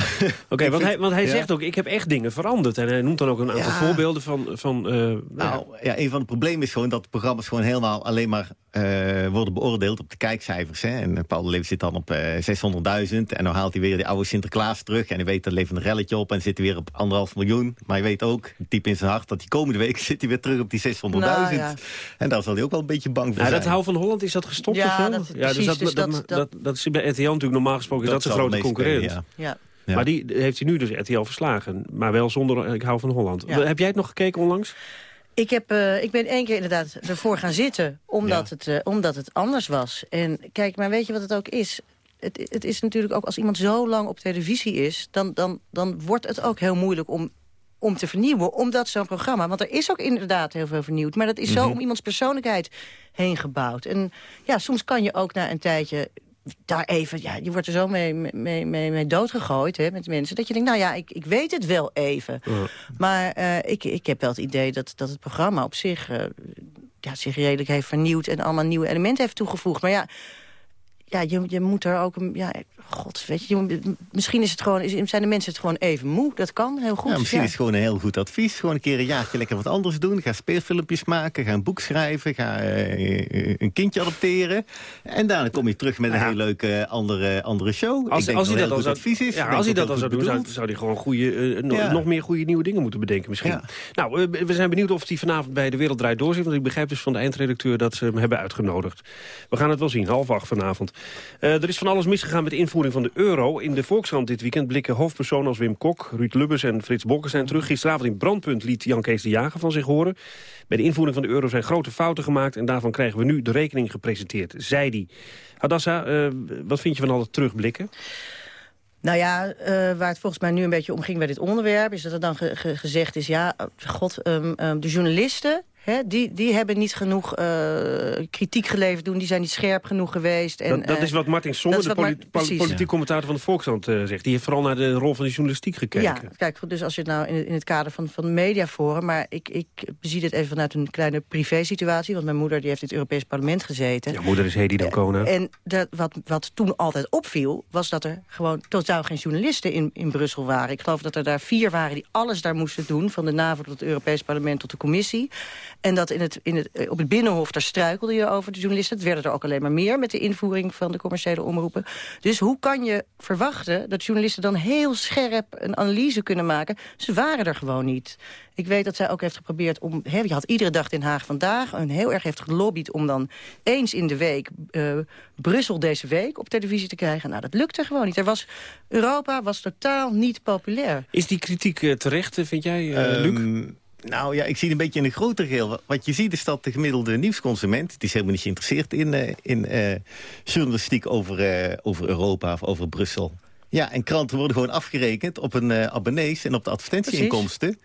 Oké, want, vind- hij, want hij ja. zegt ook, ik heb echt dingen veranderd. En hij noemt dan ook een aantal Ja. voorbeelden van... van eh, nou Nou, ja, een van de problemen is gewoon dat de programma's gewoon helemaal alleen maar eh, worden beoordeeld op de kijkcijfers. Hè. En Paul de Leeuw zit dan op eh 600.000 en dan haalt hij weer die oude Sinterklaas terug. En hij weet, er leeft een relletje op en zit hij weer op anderhalf miljoen. Maar hij weet ook, diep in zijn hart, dat die komende week zit hij weer terug op die 600.000. Nou, ja. En daar zal hij ook wel een beetje bang voor ja, zijn. dat Hou van Holland, is dat gestopt Ja, of zo? dat- ja, precies, dat, dus dat, dat- dat, dat, is bij RTL natuurlijk normaal gesproken is dat, Dat zijn zal grote concurrent. ja. Ja. Ja. Maar die heeft hij nu dus RTL verslagen. Maar wel zonder eh, Ik hou van Holland. Ja. Heb jij het nog gekeken onlangs? Ik, heb, eh, ik ben één keer inderdaad ervoor gaan zitten, omdat, Ja. het, eh, omdat het anders was. En kijk, maar weet je wat het ook is? Het, het is natuurlijk ook als iemand zo lang op televisie is... dan, dan, dan wordt het ook heel moeilijk om, om te vernieuwen. Omdat zo'n programma, want er is ook inderdaad heel veel vernieuwd... maar dat is zo Mhm. om iemands persoonlijkheid heen gebouwd. En ja, soms kan je ook na een tijdje daar even, ja, je wordt er zo mee, mee, mee, mee doodgegooid hè, met mensen... dat je denkt, nou ja, ik, ik weet het wel even. Maar eh, ik, ik heb wel het idee dat, dat het programma op zich... eh, ja, zich redelijk heeft vernieuwd en allemaal nieuwe elementen heeft toegevoegd. Maar ja, ja je, je moet er ook... een- Ja, god, weet je, misschien is het gewoon, is- zijn de mensen het gewoon even moe. Dat kan, heel goed. Ja, misschien ja. is het gewoon een heel goed advies. Gewoon een keer een jaartje lekker wat anders doen. Ga speelfilmpjes maken, ga een boek schrijven, ga eh, een kindje adopteren. En daarna kom je terug met een heel leuke andere, andere show. Als, Ik denk als hij dat heel al goed zou, advies is. ja, als hij dat al heel zou doen, zou, hij gewoon goede, eh, no- Ja. nog meer goede nieuwe dingen moeten bedenken misschien. Ja. Nou, eh, we zijn benieuwd of hij vanavond bij De Wereld Draait Door zit. Want ik begrijp dus van de eindredacteur dat ze hem hebben uitgenodigd. We gaan het wel zien, half acht vanavond. Eh, er is van alles misgegaan met de invoering van de euro. In de Volkskrant dit weekend blikken hoofdpersonen als Wim Kok... Ruud Lubbers en Frits zijn terug. Gisteravond in Brandpunt liet Jan Kees de Jager van zich horen. Bij de invoering van de euro zijn grote fouten gemaakt... en daarvan krijgen we nu de rekening gepresenteerd, zei hij. Hadassa, eh, wat vind je van al het terugblikken? Nou ja, eh, waar het volgens mij nu een beetje om ging bij dit onderwerp... is dat er dan ge- ge- gezegd is, ja, eh, god, ehm, ehm, de journalisten... Hè, die, die hebben niet genoeg eh, kritiek geleverd doen. Die zijn niet scherp genoeg geweest. En, dat, dat eh, is wat Martin Sommer, de Mar- politiek commentator van de Volkskrant, eh, zegt. Die heeft vooral naar de rol van de journalistiek gekeken. Ja, kijk, dus als je het nou in, het- in het kader van, van mediaforum... maar ik, ik bezie dit even vanuit een kleine privé-situatie... want mijn moeder die heeft in het Europees Parlement gezeten. Ja, moeder is Hedy Dancona. En dat, wat, wat toen altijd opviel, was dat er gewoon totaal geen journalisten in, in Brussel waren. Ik geloof dat er daar vier waren die alles daar moesten doen... van de NAVO tot het Europees Parlement tot de commissie. En dat in het, in het, eh, op het Binnenhof, daar struikelde je over de journalisten. Het werden er ook alleen maar meer met de invoering van de commerciële omroepen. Dus hoe kan je verwachten dat journalisten dan heel scherp een analyse kunnen maken? Ze waren er gewoon niet. Ik weet dat zij ook heeft geprobeerd om... Hè, je had iedere dag Den Haag vandaag... en heel erg heeft gelobbyd om dan eens in de week... eh, Brussel deze week op televisie te krijgen. Nou, dat lukte gewoon niet. Er was, Europa was totaal niet populair. Is die kritiek eh, terecht, vind jij, eh, Luc? Nou ja, ik zie het een beetje in een groter geheel. Wat- Wat je ziet is dat de gemiddelde nieuwsconsument... die is helemaal niet geïnteresseerd in, eh, in eh, journalistiek over, eh, over Europa of over Brussel. Ja, en kranten worden gewoon afgerekend op een eh, abonnees en op de advertentieinkomsten.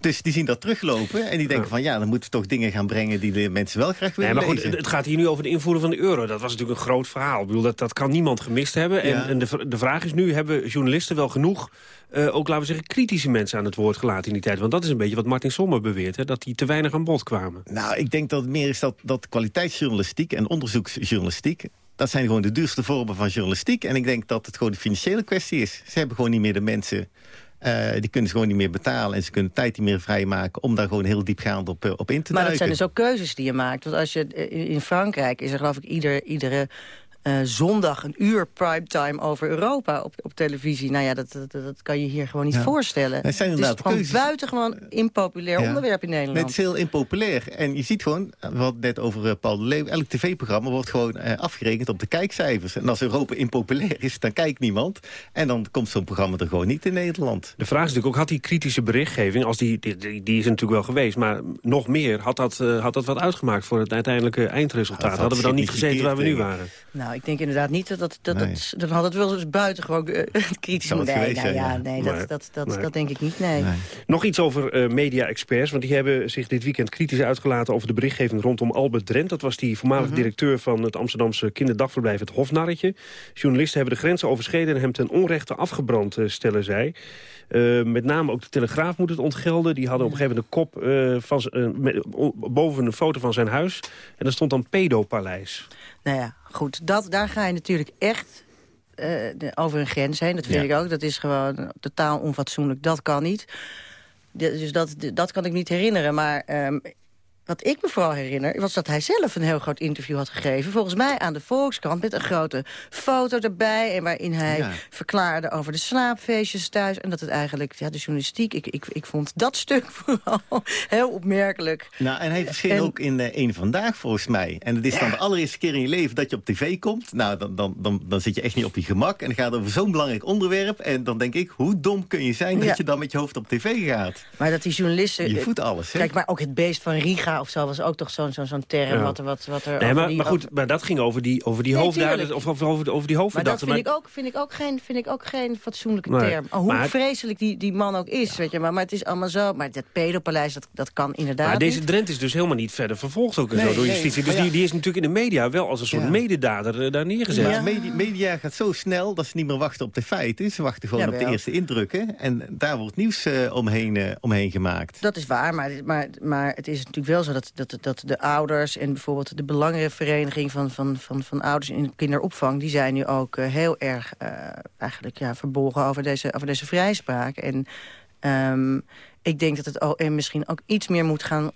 Dus die zien dat teruglopen en die denken van... ja, dan moeten we toch dingen gaan brengen die de mensen wel graag willen Nee, maar goed, lezen. het gaat hier nu over de invoering van de euro. Dat was natuurlijk een groot verhaal. Ik bedoel, dat, dat kan niemand gemist hebben. En, Ja. en de, de vraag is nu, hebben journalisten wel genoeg... eh, ook, laten we zeggen, kritische mensen aan het woord gelaten in die tijd? Want dat is een beetje wat Martin Sommer beweert, hè, dat die te weinig aan bod kwamen. Nou, ik denk dat het meer is dat, dat kwaliteitsjournalistiek en onderzoeksjournalistiek... dat zijn gewoon de duurste vormen van journalistiek. En ik denk dat het gewoon een financiële kwestie is. Ze hebben gewoon niet meer de mensen... eh, die kunnen ze gewoon niet meer betalen en ze kunnen tijd niet meer vrijmaken... om daar gewoon heel diepgaand op, eh, op in te Maar dat duiken. zijn dus ook keuzes die je maakt. Want als je eh, in Frankrijk is er geloof ik ieder, iedere eh, zondag een uur primetime over Europa op, op televisie. Nou ja, dat, dat, dat kan je hier gewoon niet Ja. voorstellen. Het zijn het is keuzes. buitengewoon impopulair Ja. onderwerp in Nederland. Nee, het is heel impopulair. En je ziet gewoon, hadden het net over eh, Paul de Leeuw... elk tv-programma wordt gewoon eh, afgerekend op de kijkcijfers. En als Europa impopulair is, dan kijkt niemand. En dan komt zo'n programma er gewoon niet in Nederland. De vraag is natuurlijk ook, had die kritische berichtgeving... Als die, die, die die is er natuurlijk wel geweest, maar nog meer... had dat, eh, had dat wat uitgemaakt voor het uiteindelijke eindresultaat? Nou, dat Hadden we dan niet gezeten waar we nu waren? Nou, ik denk inderdaad niet dat dat... dat, Nee. dat dan had het wel eens buitengewoon uh, kritisch Nee, geweest nou zijn, ja, ja. nee, Maar- dat, dat, dat, maar- dat denk ik niet, nee. Nog iets over eh, media-experts, want die hebben zich dit weekend kritisch uitgelaten over de berichtgeving rondom Albert Drent. Dat was die voormalig Mhm. directeur van het Amsterdamse kinderdagverblijf Het Hofnarretje. Journalisten hebben de grenzen overschreden en hem ten onrechte afgebrand, eh, stellen zij. Eh, met name ook de Telegraaf moet het ontgelden. Die hadden op een gegeven moment de kop eh, van, eh, met- boven een foto van zijn huis. En daar stond dan pedopaleis. Nou ja, goed, dat, daar ga je natuurlijk echt de- over een grens heen. Dat vind ik ook. Dat is gewoon totaal onfatsoenlijk. Dat kan niet. Dus dat, dat kan ik niet herinneren. Maar ehm, wat ik me vooral herinner... was dat hij zelf een heel groot interview had gegeven. Volgens mij aan de Volkskrant met een grote foto erbij... en waarin hij Ja. verklaarde over de slaapfeestjes thuis... en dat het eigenlijk, ja, de journalistiek... ik, ik, ik vond dat stuk vooral heel opmerkelijk. Nou, en hij verscheen En- ook in eh Eén Vandaag volgens mij. En het is dan de allereerste keer in je leven dat je op tv komt. Nou, dan, dan, dan, dan zit je echt niet op je gemak. En dan gaat het over zo'n belangrijk onderwerp. En dan denk ik, hoe dom kun je zijn Ja. dat je dan met je hoofd op tv gaat? Maar dat die journalisten... Je voedt alles, hè? Kijk, maar ook het beest van Riga of zo was ook toch zo'n zo'n zo'n term. Ja. Wat, er- wat, wat er Nee, maar, die- maar goed, maar dat ging over die, over die Nee, hoofddaders, tuurlijk. of over, over, over die Maar dat vind ik ook, vind ik ook, geen, vind ik ook geen fatsoenlijke Nee, term. Oh, hoe maar- vreselijk die, die man ook is, weet je. Maar, maar het is allemaal zo. Maar dat pedopaleis, dat, dat kan inderdaad Maar deze niet. Drent is dus helemaal niet verder vervolgd ook en Nee, zo door nee, justitie. Dus die, die is natuurlijk in de media wel als een soort Ja. mededader eh, daar neergezet. Maar media, media gaat zo snel dat ze niet meer wachten op de feiten. Ze wachten gewoon op de eerste indrukken. En daar wordt nieuws eh, omheen, eh, omheen gemaakt. Dat is waar, maar, maar, maar het is natuurlijk wel zo dat, dat, dat de ouders... en bijvoorbeeld de belangenvereniging van, van, van, van ouders in kinderopvang... die zijn nu ook eh, heel erg eh, eigenlijk ja, verbolgen over deze, over deze vrijspraak. En ehm, ik denk dat het OM misschien ook iets meer moet gaan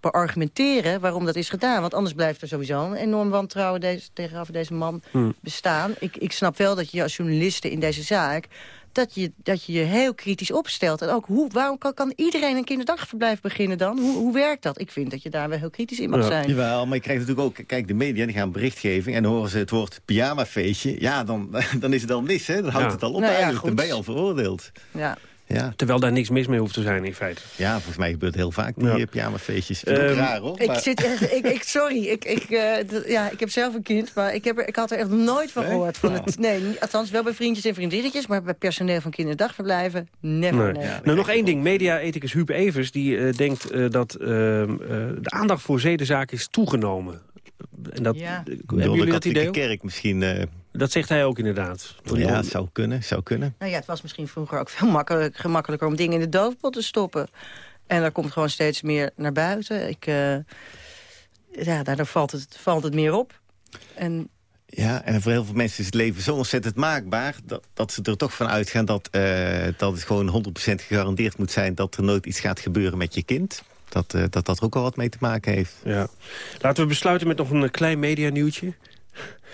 beargumenteren waarom dat is gedaan. Want anders blijft er sowieso een enorm wantrouwen deze, tegenover deze man Hmm. bestaan. Ik, ik snap wel dat je als journaliste in deze zaak... Dat je, dat je je heel kritisch opstelt. En ook, hoe, waarom kan, kan iedereen een kinderdagverblijf beginnen dan? Hoe, hoe werkt dat? Ik vind dat je daar wel heel kritisch in mag zijn. Jawel, maar je krijgt natuurlijk ook... Kijk, de media die gaan berichtgeving en dan horen ze het woord pyjamafeestje. Ja, dan, dan is het al mis, hè? Dan houdt Ja. het al op Nou ja, eigenlijk. Dan ben je al veroordeeld. Ja. Ja. Terwijl daar niks mis mee hoeft te zijn in feite. Ja, volgens mij gebeurt het heel vaak, die Ja. ja. pyjamafeestjes. Ik Ehm, raar, hoor. Ik maar- zit echt, ik, ik, sorry, ik, ik, eh, ja, ik heb zelf een kind, maar ik, heb er, ik had er echt nooit van Nee? gehoord. Van Oh. het, nee, niet- althans wel bij vriendjes en vriendinnetjes, maar bij personeel van kinderdagverblijven, never, Nee. never. nou, nog één ding. Media-ethicus Huub Evers die, eh, denkt eh, dat ehm, eh, de aandacht voor zedenzaken is toegenomen. En dat, Ja. eh, Door hebben de jullie dat katholieke idee? kerk misschien... Dat zegt hij ook inderdaad. ja, het zou kunnen, zou kunnen. Nou ja, het was misschien vroeger ook veel makkelijk, gemakkelijker om dingen in de doofpot te stoppen. En daar komt gewoon steeds meer naar buiten. Ik, eh, ja, daardoor valt het, valt het meer op. En Ja, en voor heel veel mensen is het leven zo ontzettend maakbaar... dat, dat ze er toch van uitgaan dat, eh, dat het gewoon 100% gegarandeerd moet zijn... dat er nooit iets gaat gebeuren met je kind. Dat, eh, dat dat er ook al wat mee te maken heeft. Ja. Laten we besluiten met nog een klein media-nieuwtje.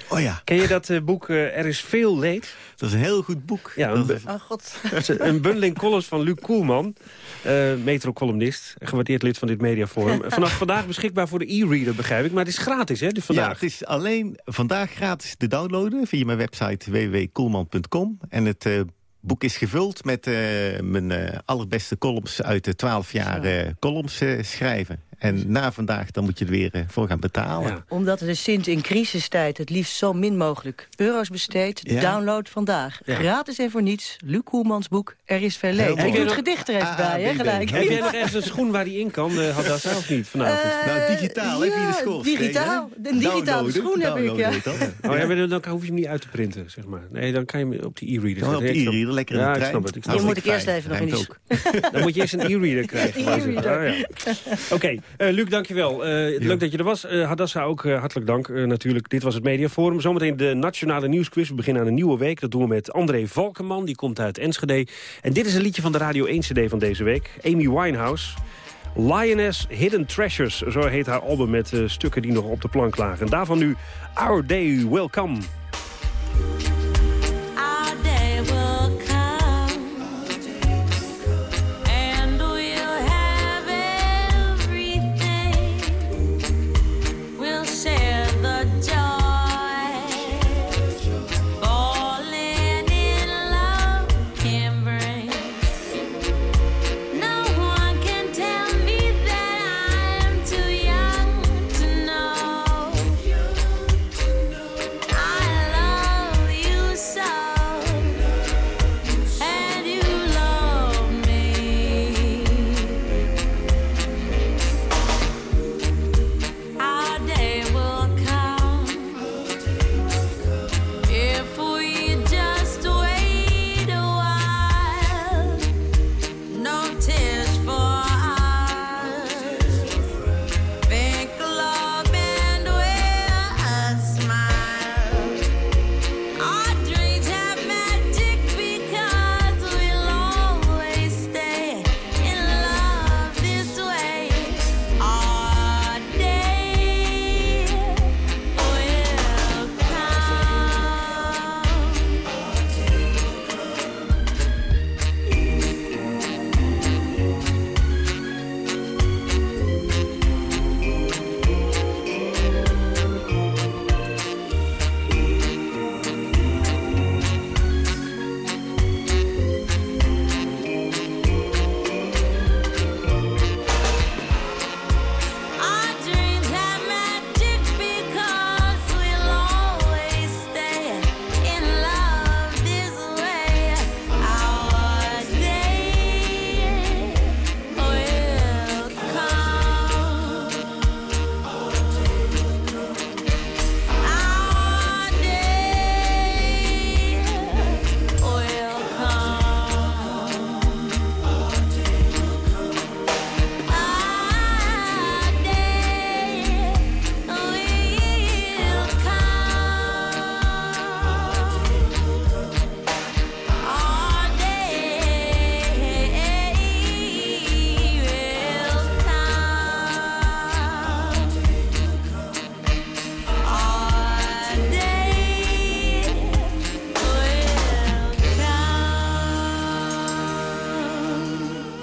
Oh ja. Ken je dat eh, boek eh, Er is veel leed? Dat is een heel goed boek. Ja, een, oh god. een bundeling columns van Luc Koelman. eh metro-columnist, gewaardeerd lid van dit mediaforum. Vanaf vandaag beschikbaar voor de e-reader, begrijp ik. Maar het is gratis, hè, dus Ja, vandaag. het is alleen vandaag gratis te downloaden via mijn website www.koelman.com. En het eh, boek is gevuld met eh, mijn eh, allerbeste columns uit de 12 jaar eh, columns schrijven. En na vandaag dan moet je er weer eh, voor gaan betalen. omdat de Sint in crisistijd het liefst zo min mogelijk euro's besteedt, Ja. download vandaag. Ja. Gratis en voor niets, Luc Koelmans boek Er is. Heel Ik doe het gedicht er even bij, hè, gelijk. Heb jij nog ergens een schoen waar die in kan? eh, had dat zelf niet vanavond. Eh, Nou, digitaal, hè, via de schoorsteen, digitaal. Een digitale schoen heb ik, ja. Oh, ja, dan hoef je hem niet uit te printen, zeg maar. Nee, dan kan je hem op die e-reader op de e-reader, lekker in de trein. snap het. Ik snap Je het. moet ik eerst even nog in die Dan moet je eerst een e-reader krijgen. je ja. Oké, eh, Luc, dankjewel. Eh Leuk dat je er was. Eh Hadassa ook hartelijk dank natuurlijk. Dit was het Mediaforum. Zometeen de Nationale Nieuwsquiz. We beginnen aan een nieuwe week. Dat doen we met André Valkenman. Die komt uit Enschede. En dit is een liedje van de Radio 1 CD van deze week. Amy Winehouse. Lioness Hidden Treasures, zo heet haar album met stukken die nog op de plank lagen. En daarvan nu Our Day Will Come.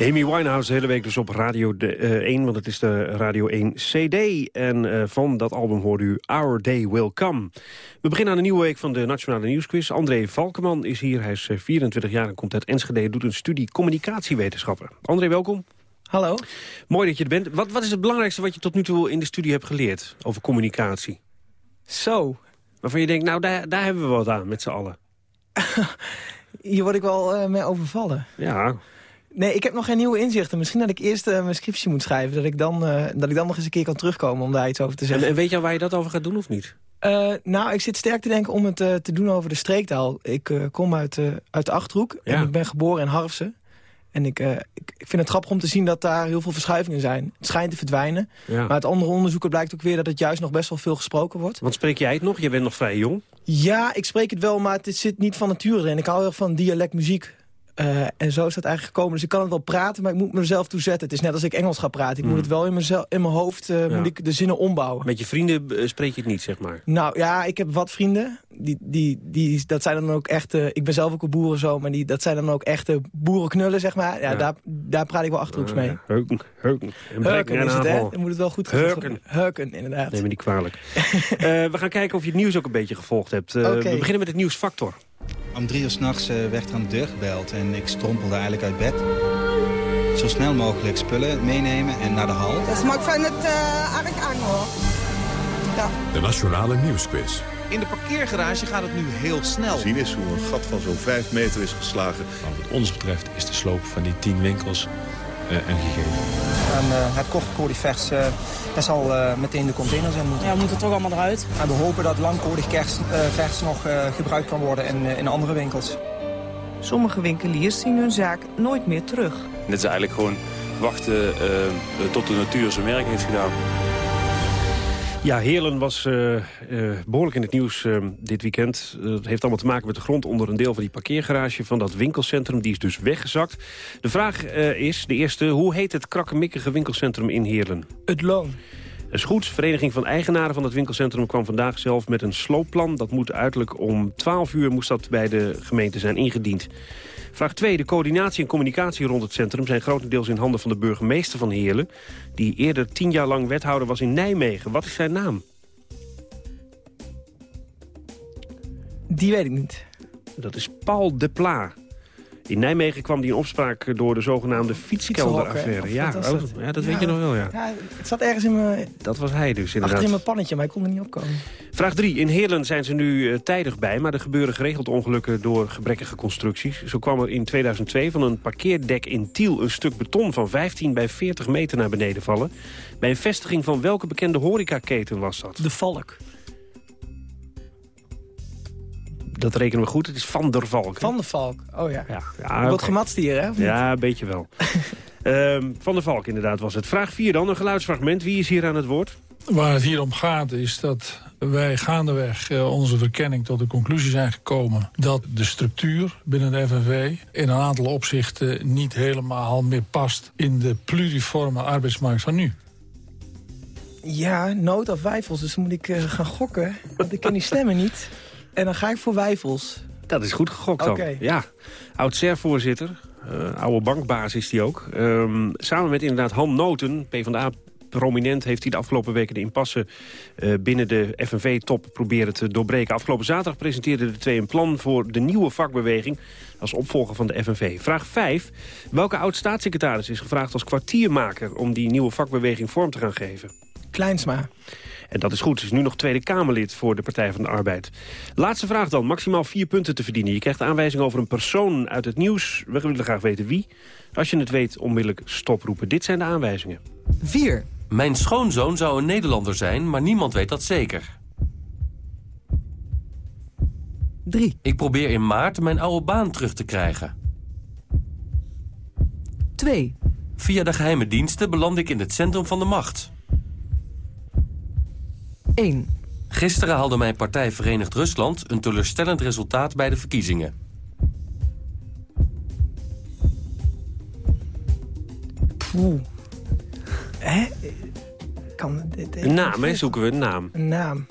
Amy Winehouse de hele week dus op Radio de, eh, 1, want het is de Radio 1 CD. En eh, van dat album hoorde u Our Day Will Come. We beginnen aan een nieuwe week van de Nationale Nieuwsquiz. André Valkeman is hier, hij is eh, 24 jaar en komt uit Enschede... doet een studie communicatiewetenschappen. André, welkom. Hallo. Mooi dat je er bent. Wat, wat is het belangrijkste wat je tot nu toe in de studie hebt geleerd over communicatie? Zo. Waarvan je denkt, nou, daar, daar hebben we wat aan met z'n allen. Hier word ik wel eh, mee overvallen. Ja, Nee, ik heb nog geen nieuwe inzichten. Misschien dat ik eerst eh, mijn scriptie moet schrijven. Dat ik, dan, eh, dat ik dan nog eens een keer kan terugkomen om daar iets over te en, zeggen. en weet je al waar je dat over gaat doen of niet? Eh, nou, ik zit sterk te denken om het te doen over de streektaal. Ik kom uit, uit de Achterhoek Ja. en ik ben geboren in Harfsen. En ik, ik, ik vind het grappig om te zien dat daar heel veel verschuivingen zijn. Het schijnt te verdwijnen. Ja. Maar uit andere onderzoeken blijkt ook weer dat het juist nog best wel veel gesproken wordt. Want spreek jij het nog? Je bent nog vrij jong. Ja, ik spreek het wel, maar het zit niet van nature erin. Ik hou heel erg van dialectmuziek. Eh, en zo is dat eigenlijk gekomen. Dus ik kan het wel praten, maar ik moet mezelf toe zetten. Het is net als ik Engels ga praten. Ik moet het wel in, mezelf, in mijn hoofd eh, Ja. moet ik de zinnen ombouwen. Met je vrienden eh, spreek je het niet, zeg maar. Nou ja, ik heb wat vrienden. Die, die, die, dat zijn dan ook echte... Ik ben zelf ook een boeren zo, maar die, dat zijn dan ook echte boerenknullen, zeg maar. Ja, Ja. Daar, daar praat ik wel Achterhoeks mee. Heuken, heuken. En Hurken is het, hè? Dan moet het wel goed Hurken. Hurken, inderdaad. Neem me niet kwalijk. We gaan kijken of je het nieuws ook een beetje gevolgd hebt. We beginnen met het nieuwsfactor. Om drie uur s'nachts uh, werd er aan de deur gebeld en ik strompelde eigenlijk uit bed. Zo snel mogelijk spullen meenemen en naar de hal. Maar ik vind het uh, erg eng hoor. Ja. De Nationale Nieuwsquiz. In de parkeergarage gaat het nu heel snel. Zien is hoe een gat van zo'n 5 meter is geslagen. Wat ons betreft is de sloop van die 10 winkels uh, een gegeven. En uh, het uh, dat zal meteen de containers in moeten. Ja, we moeten toch allemaal eruit. En we hopen dat langcodig vers, vers nog gebruikt kan worden in, in andere winkels. Sommige winkeliers zien hun zaak nooit meer terug. Dit is eigenlijk gewoon wachten tot de natuur zijn werk heeft gedaan. Ja, Heerlen was uh, uh, behoorlijk in het nieuws uh, dit weekend. Het heeft allemaal te maken met de grond onder een deel van die parkeergarage van dat winkelcentrum. Die is dus weggezakt. De vraag is, de eerste, hoe heet het krakkemikkige winkelcentrum in Heerlen? Het Loon. Dat is goed. Vereniging van Eigenaren van het winkelcentrum kwam vandaag zelf met een sloopplan. Dat moet uiterlijk om 12 uur moest dat bij de gemeente zijn ingediend. Vraag 2. De coördinatie en communicatie rond het centrum zijn grotendeels in handen van de burgemeester van Heerlen... die eerder tien jaar lang wethouder was in Nijmegen. Wat is zijn naam? Die weet ik niet. Dat is Paul de Pla. In Nijmegen kwam die in opspraak door de zogenaamde fietskelderaffaire. Ja, dat? Oh, ja, dat ja, weet je nog wel, ja. ja. Het zat ergens in mijn... Dat was hij dus, inderdaad. Achter in mijn pannetje, maar ik kon er niet opkomen. Vraag 3. In Heerlen zijn ze nu uh, tijdig bij, maar er gebeuren geregeld ongelukken door gebrekkige constructies. Zo kwam er in 2002 van een parkeerdek in Tiel een stuk beton van 15 bij 40 meter naar beneden vallen. Bij een vestiging van welke bekende horecaketen was dat? De Valk. Dat rekenen we goed. Het is Van der Valk. Van der Valk, oh ja. ja, ja Wat okay. gematst hier, hè? Ja, een beetje wel. um, van der Valk inderdaad was het. Vraag 4 dan, een geluidsfragment. Wie is hier aan het woord? Waar het hier om gaat is dat wij gaandeweg uh, onze verkenning tot de conclusie zijn gekomen... dat de structuur binnen de FNV in een aantal opzichten niet helemaal meer past... in de pluriforme arbeidsmarkt van nu. Ja, nood of wijfels, dus moet ik uh, gaan gokken. Want ik ken die stemmen niet. En dan ga ik voor wijfels. Dat is goed gegokt dan. Okay. Ja, oud-SER-voorzitter, uh, oude bankbaas is die ook. Um, samen met inderdaad Han Noten, PvdA prominent heeft hij de afgelopen weken de impasse uh, binnen de FNV-top proberen te doorbreken. Afgelopen zaterdag presenteerden de twee een plan voor de nieuwe vakbeweging als opvolger van de FNV. Vraag 5. Welke oud-staatssecretaris is gevraagd als kwartiermaker om die nieuwe vakbeweging vorm te gaan geven? Kleinsma. En dat is goed. Ze is nu nog Tweede Kamerlid voor de Partij van de Arbeid. Laatste vraag dan. Maximaal vier punten te verdienen. Je krijgt aanwijzing over een persoon uit het nieuws. We willen graag weten wie. Als je het weet, onmiddellijk stoproepen. Dit zijn de aanwijzingen. 4. Mijn schoonzoon zou een Nederlander zijn, maar niemand weet dat zeker. 3. Ik probeer in maart mijn oude baan terug te krijgen. 2. Via de geheime diensten beland ik in het centrum van de macht. 1. Gisteren haalde mijn partij Verenigd Rusland een teleurstellend resultaat bij de verkiezingen. Poeh. Hè? Kan dit een naam, hè? Zoeken we een naam. Een naam.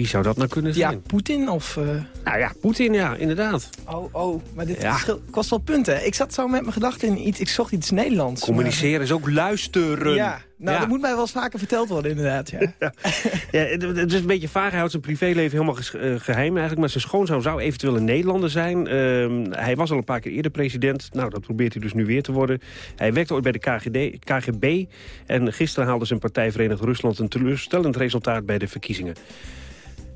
Wie zou dat nou kunnen zijn? Ja, Poetin of... eh, Nou ja, Poetin, ja, inderdaad. Oh, oh, maar dit Ja. verschil- kost wel punten. Ik zat zo met mijn gedachten in iets, ik zocht iets Nederlands. Communiceren is ook luisteren. Ja, nou, Ja. dat moet mij wel eens vaker verteld worden inderdaad, ja. Ja, het, het is een beetje vaag. Hij houdt zijn privéleven helemaal eh, geheim eigenlijk. Maar zijn schoonzoon zou eventueel een Nederlander zijn. Ehm, hij was al een paar keer eerder president. Nou, dat probeert hij dus nu weer te worden. Hij werkte ooit bij de KGD, KGB. En gisteren haalde zijn partij Verenigd Rusland... een teleurstellend resultaat bij de verkiezingen.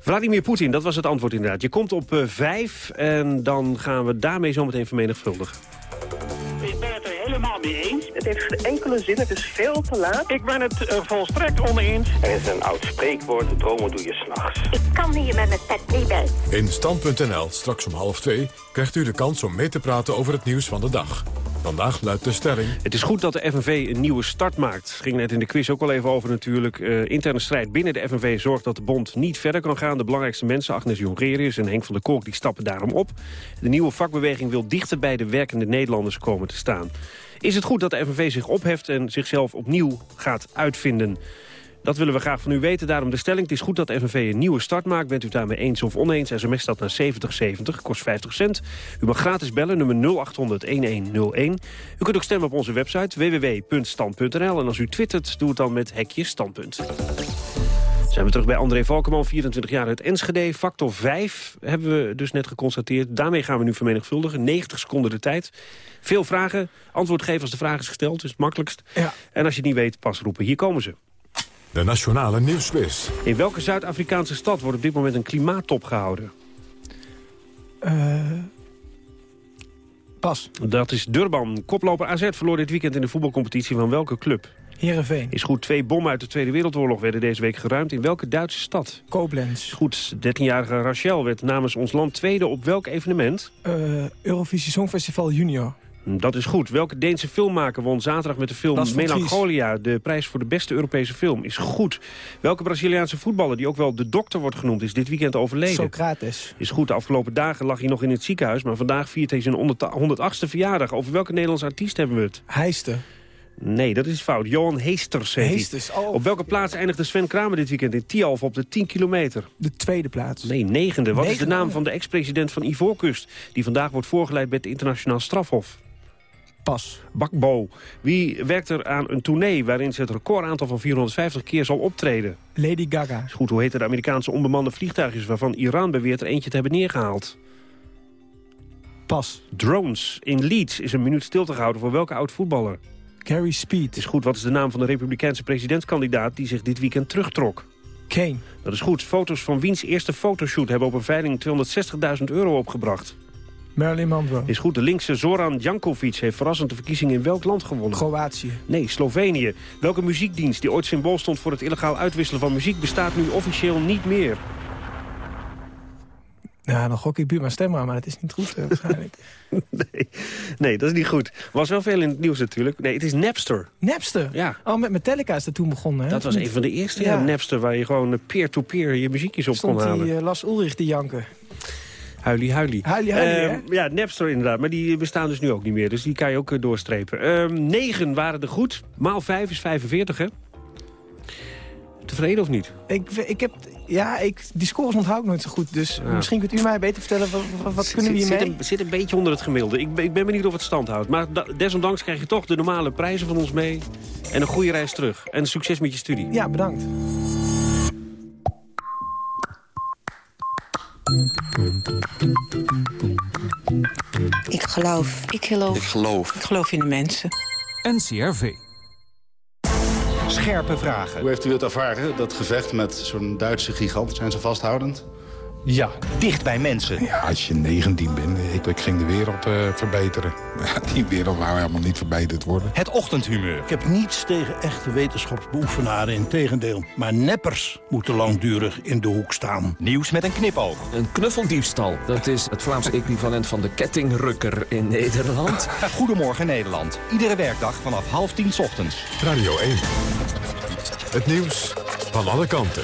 Vladimir Poetin, dat was het antwoord inderdaad. Je komt op eh, vijf en dan gaan we daarmee zometeen vermenigvuldigen. Ik ben het er helemaal mee eens. Het heeft geen enkele zin, het is veel te laat. Ik ben het er volstrekt oneens. Er is een oud spreekwoord, dromen doe je s'nachts. Ik kan hier met mijn pet niet bij. In Stand.nl, straks om half twee, krijgt u de kans om mee te praten over het nieuws van de dag. Vandaag luidt de stelling... Het is goed dat de FNV een nieuwe start maakt. Ging net in de quiz ook al even over natuurlijk. Eh, interne strijd binnen de FNV zorgt dat de bond niet verder kan gaan. De belangrijkste mensen, Agnes Jongerius en Henk van der Kolk, die stappen daarom op. De nieuwe vakbeweging wil dichter bij de werkende Nederlanders komen te staan. Is het goed dat de FNV zich opheft en zichzelf opnieuw gaat uitvinden? Dat willen we graag van u weten. Daarom de stelling. Het is goed dat FNV een nieuwe start maakt. Bent u daarmee eens of oneens? SMS dat naar 7070. Kost 50 cent. U mag gratis bellen. Nummer 0800-1101. U kunt ook stemmen op onze website www.stand.nl. En als u twittert, doe het dan met hekje standpunt. Zijn we terug bij André Valkenman, 24 jaar uit Enschede. Factor 5 hebben we dus net geconstateerd. Daarmee gaan we nu vermenigvuldigen. 90 seconden de tijd. Veel vragen. Antwoord geven als de vraag is gesteld. is het makkelijkst. Ja. En als je het niet weet, pas roepen. Hier komen ze. De Nationale Nieuwsquiz. In welke Zuid-Afrikaanse stad wordt op dit moment een klimaattop gehouden? Eh, pas. Dat is Durban. Koploper AZ verloor dit weekend in de voetbalcompetitie van welke club? Heerenveen. Is goed, twee bommen uit de Tweede Wereldoorlog werden deze week geruimd. In welke Duitse stad? Koblenz. Is goed, 13-jarige Rachel werd namens ons land tweede op welk evenement? Eh, Eurovisie Songfestival Junior. Dat is goed. Welke Deense filmmaker won zaterdag met de film. Melancholia... de prijs voor de beste Europese film? Is goed. Welke Braziliaanse voetballer, die ook wel de dokter wordt genoemd... is dit weekend overleden? Socrates. Is goed. De afgelopen dagen lag hij nog in het ziekenhuis... maar vandaag viert hij zijn 108ste verjaardag. Over welke Nederlandse artiest hebben we het? Heister. Nee, dat is fout. Johan Heesters heet. Heesters, oh. Op welke plaats eindigde Sven Kramer dit weekend in Tialf op de 10 kilometer? De tweede plaats. Nee, negende. Wat is de naam van de ex-president van Ivoorkust... die vandaag wordt voorgeleid bij het internationaal strafhof? Pas. Bakbo. Wie werkt er aan een tournee waarin ze het recordaantal van 450 keer zal optreden? Lady Gaga. Is goed, hoe heet de Amerikaanse onbemande vliegtuigjes... waarvan Iran beweert er eentje te hebben neergehaald? Pas. Drones. In Leeds is een minuut stil te houden voor welke oud-voetballer? Gary Speed. Is goed, wat is de naam van de republikeinse presidentskandidaat... die zich dit weekend terugtrok? Kane. Dat is goed. Foto's van wiens eerste fotoshoot hebben op een veiling 260.000 euro opgebracht. Marilyn Monroe. Is goed. De linkse Zoran Jankovic heeft verrassend de verkiezingen in welk land gewonnen? Kroatië. Nee, Slovenië. Welke muziekdienst die ooit symbool stond voor het illegaal uitwisselen van muziek... bestaat nu officieel niet meer? Ja, dan gok ik Buma Stemra, maar dat is niet goed eh, waarschijnlijk. nee, nee, dat is niet goed. Was wel veel in het nieuws natuurlijk. Nee, het is Napster. Napster? Ja. Oh, met Metallica is dat toen begonnen, hè? Dat was een van de eerste, ja. Ja. Napster... waar je gewoon peer-to-peer je muziekjes op Stond kon halen. die eh, Las Ulrich te janken. Huilie, huilie. Huilie, huilie, Ehm, Ja, Napster inderdaad. Maar die bestaan dus nu ook niet meer. Dus die kan je ook eh, doorstrepen. Ehm, negen waren er goed. Maal vijf is 45, hè? Tevreden of niet? Ik, ik heb, ja, ik, die scores onthoud ik nooit zo goed. Dus Ja. misschien kunt u mij beter vertellen, wat, wat, wat kunnen we hiermee? Zit een, zit een beetje onder het gemiddelde. Ik ben, ik ben benieuwd of het stand houdt. Maar da- desondanks krijg je toch de normale prijzen van ons mee. En een goede reis terug. En succes met je studie. Ja, bedankt. Ik geloof. Ik geloof. Ik geloof. Ik geloof in de mensen. NCRV. Scherpe vragen. Hoe heeft u het ervaren, dat gevecht met zo'n Duitse gigant? Zijn ze vasthoudend? Ja. Dicht bij mensen. Ja, als je 19 bent, ik, ik ging de wereld eh, verbeteren. Ja, die wereld wou helemaal niet verbeterd worden. Het ochtendhumeur. Ik heb niets tegen echte wetenschapsbeoefenaren, in tegendeel. Maar neppers moeten langdurig in de hoek staan. Nieuws met een knipoog. Een knuffeldiefstal, dat is het Vlaamse equivalent van de kettingrukker in Nederland. Goedemorgen Nederland. Iedere werkdag vanaf half tien 's ochtends. Radio 1. Het nieuws van alle kanten.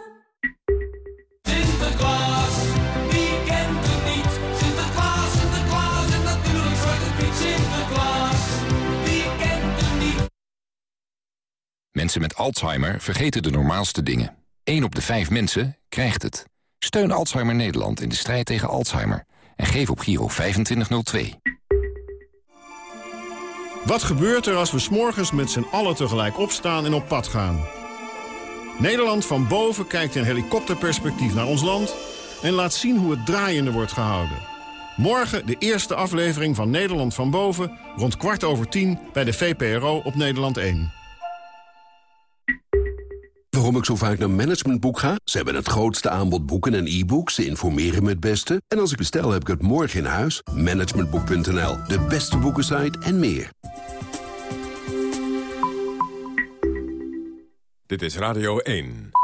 Sinterklaas, wie kent het niet? Sinterklaas, Sinterklaas en natuurlijk Zwarte Piet Sinterklaas. Wie kent het niet? Mensen met Alzheimer vergeten de normaalste dingen. 1 op de 5 mensen krijgt het. Steun Alzheimer Nederland in de strijd tegen Alzheimer. En geef op Giro 2502. Wat gebeurt er als we s'morgens met z'n allen tegelijk opstaan en op pad gaan? Nederland van boven kijkt in helikopterperspectief naar ons land... en laat zien hoe het draaiende wordt gehouden. Morgen de eerste aflevering van Nederland van boven... rond kwart over tien bij de VPRO op Nederland 1. Waarom ik zo vaak naar Managementboek ga? Ze hebben het grootste aanbod boeken en e-books. Ze informeren me het beste. En als ik bestel, heb ik het morgen in huis. Managementboek.nl, de beste boekensite en meer. Dit is Radio 1.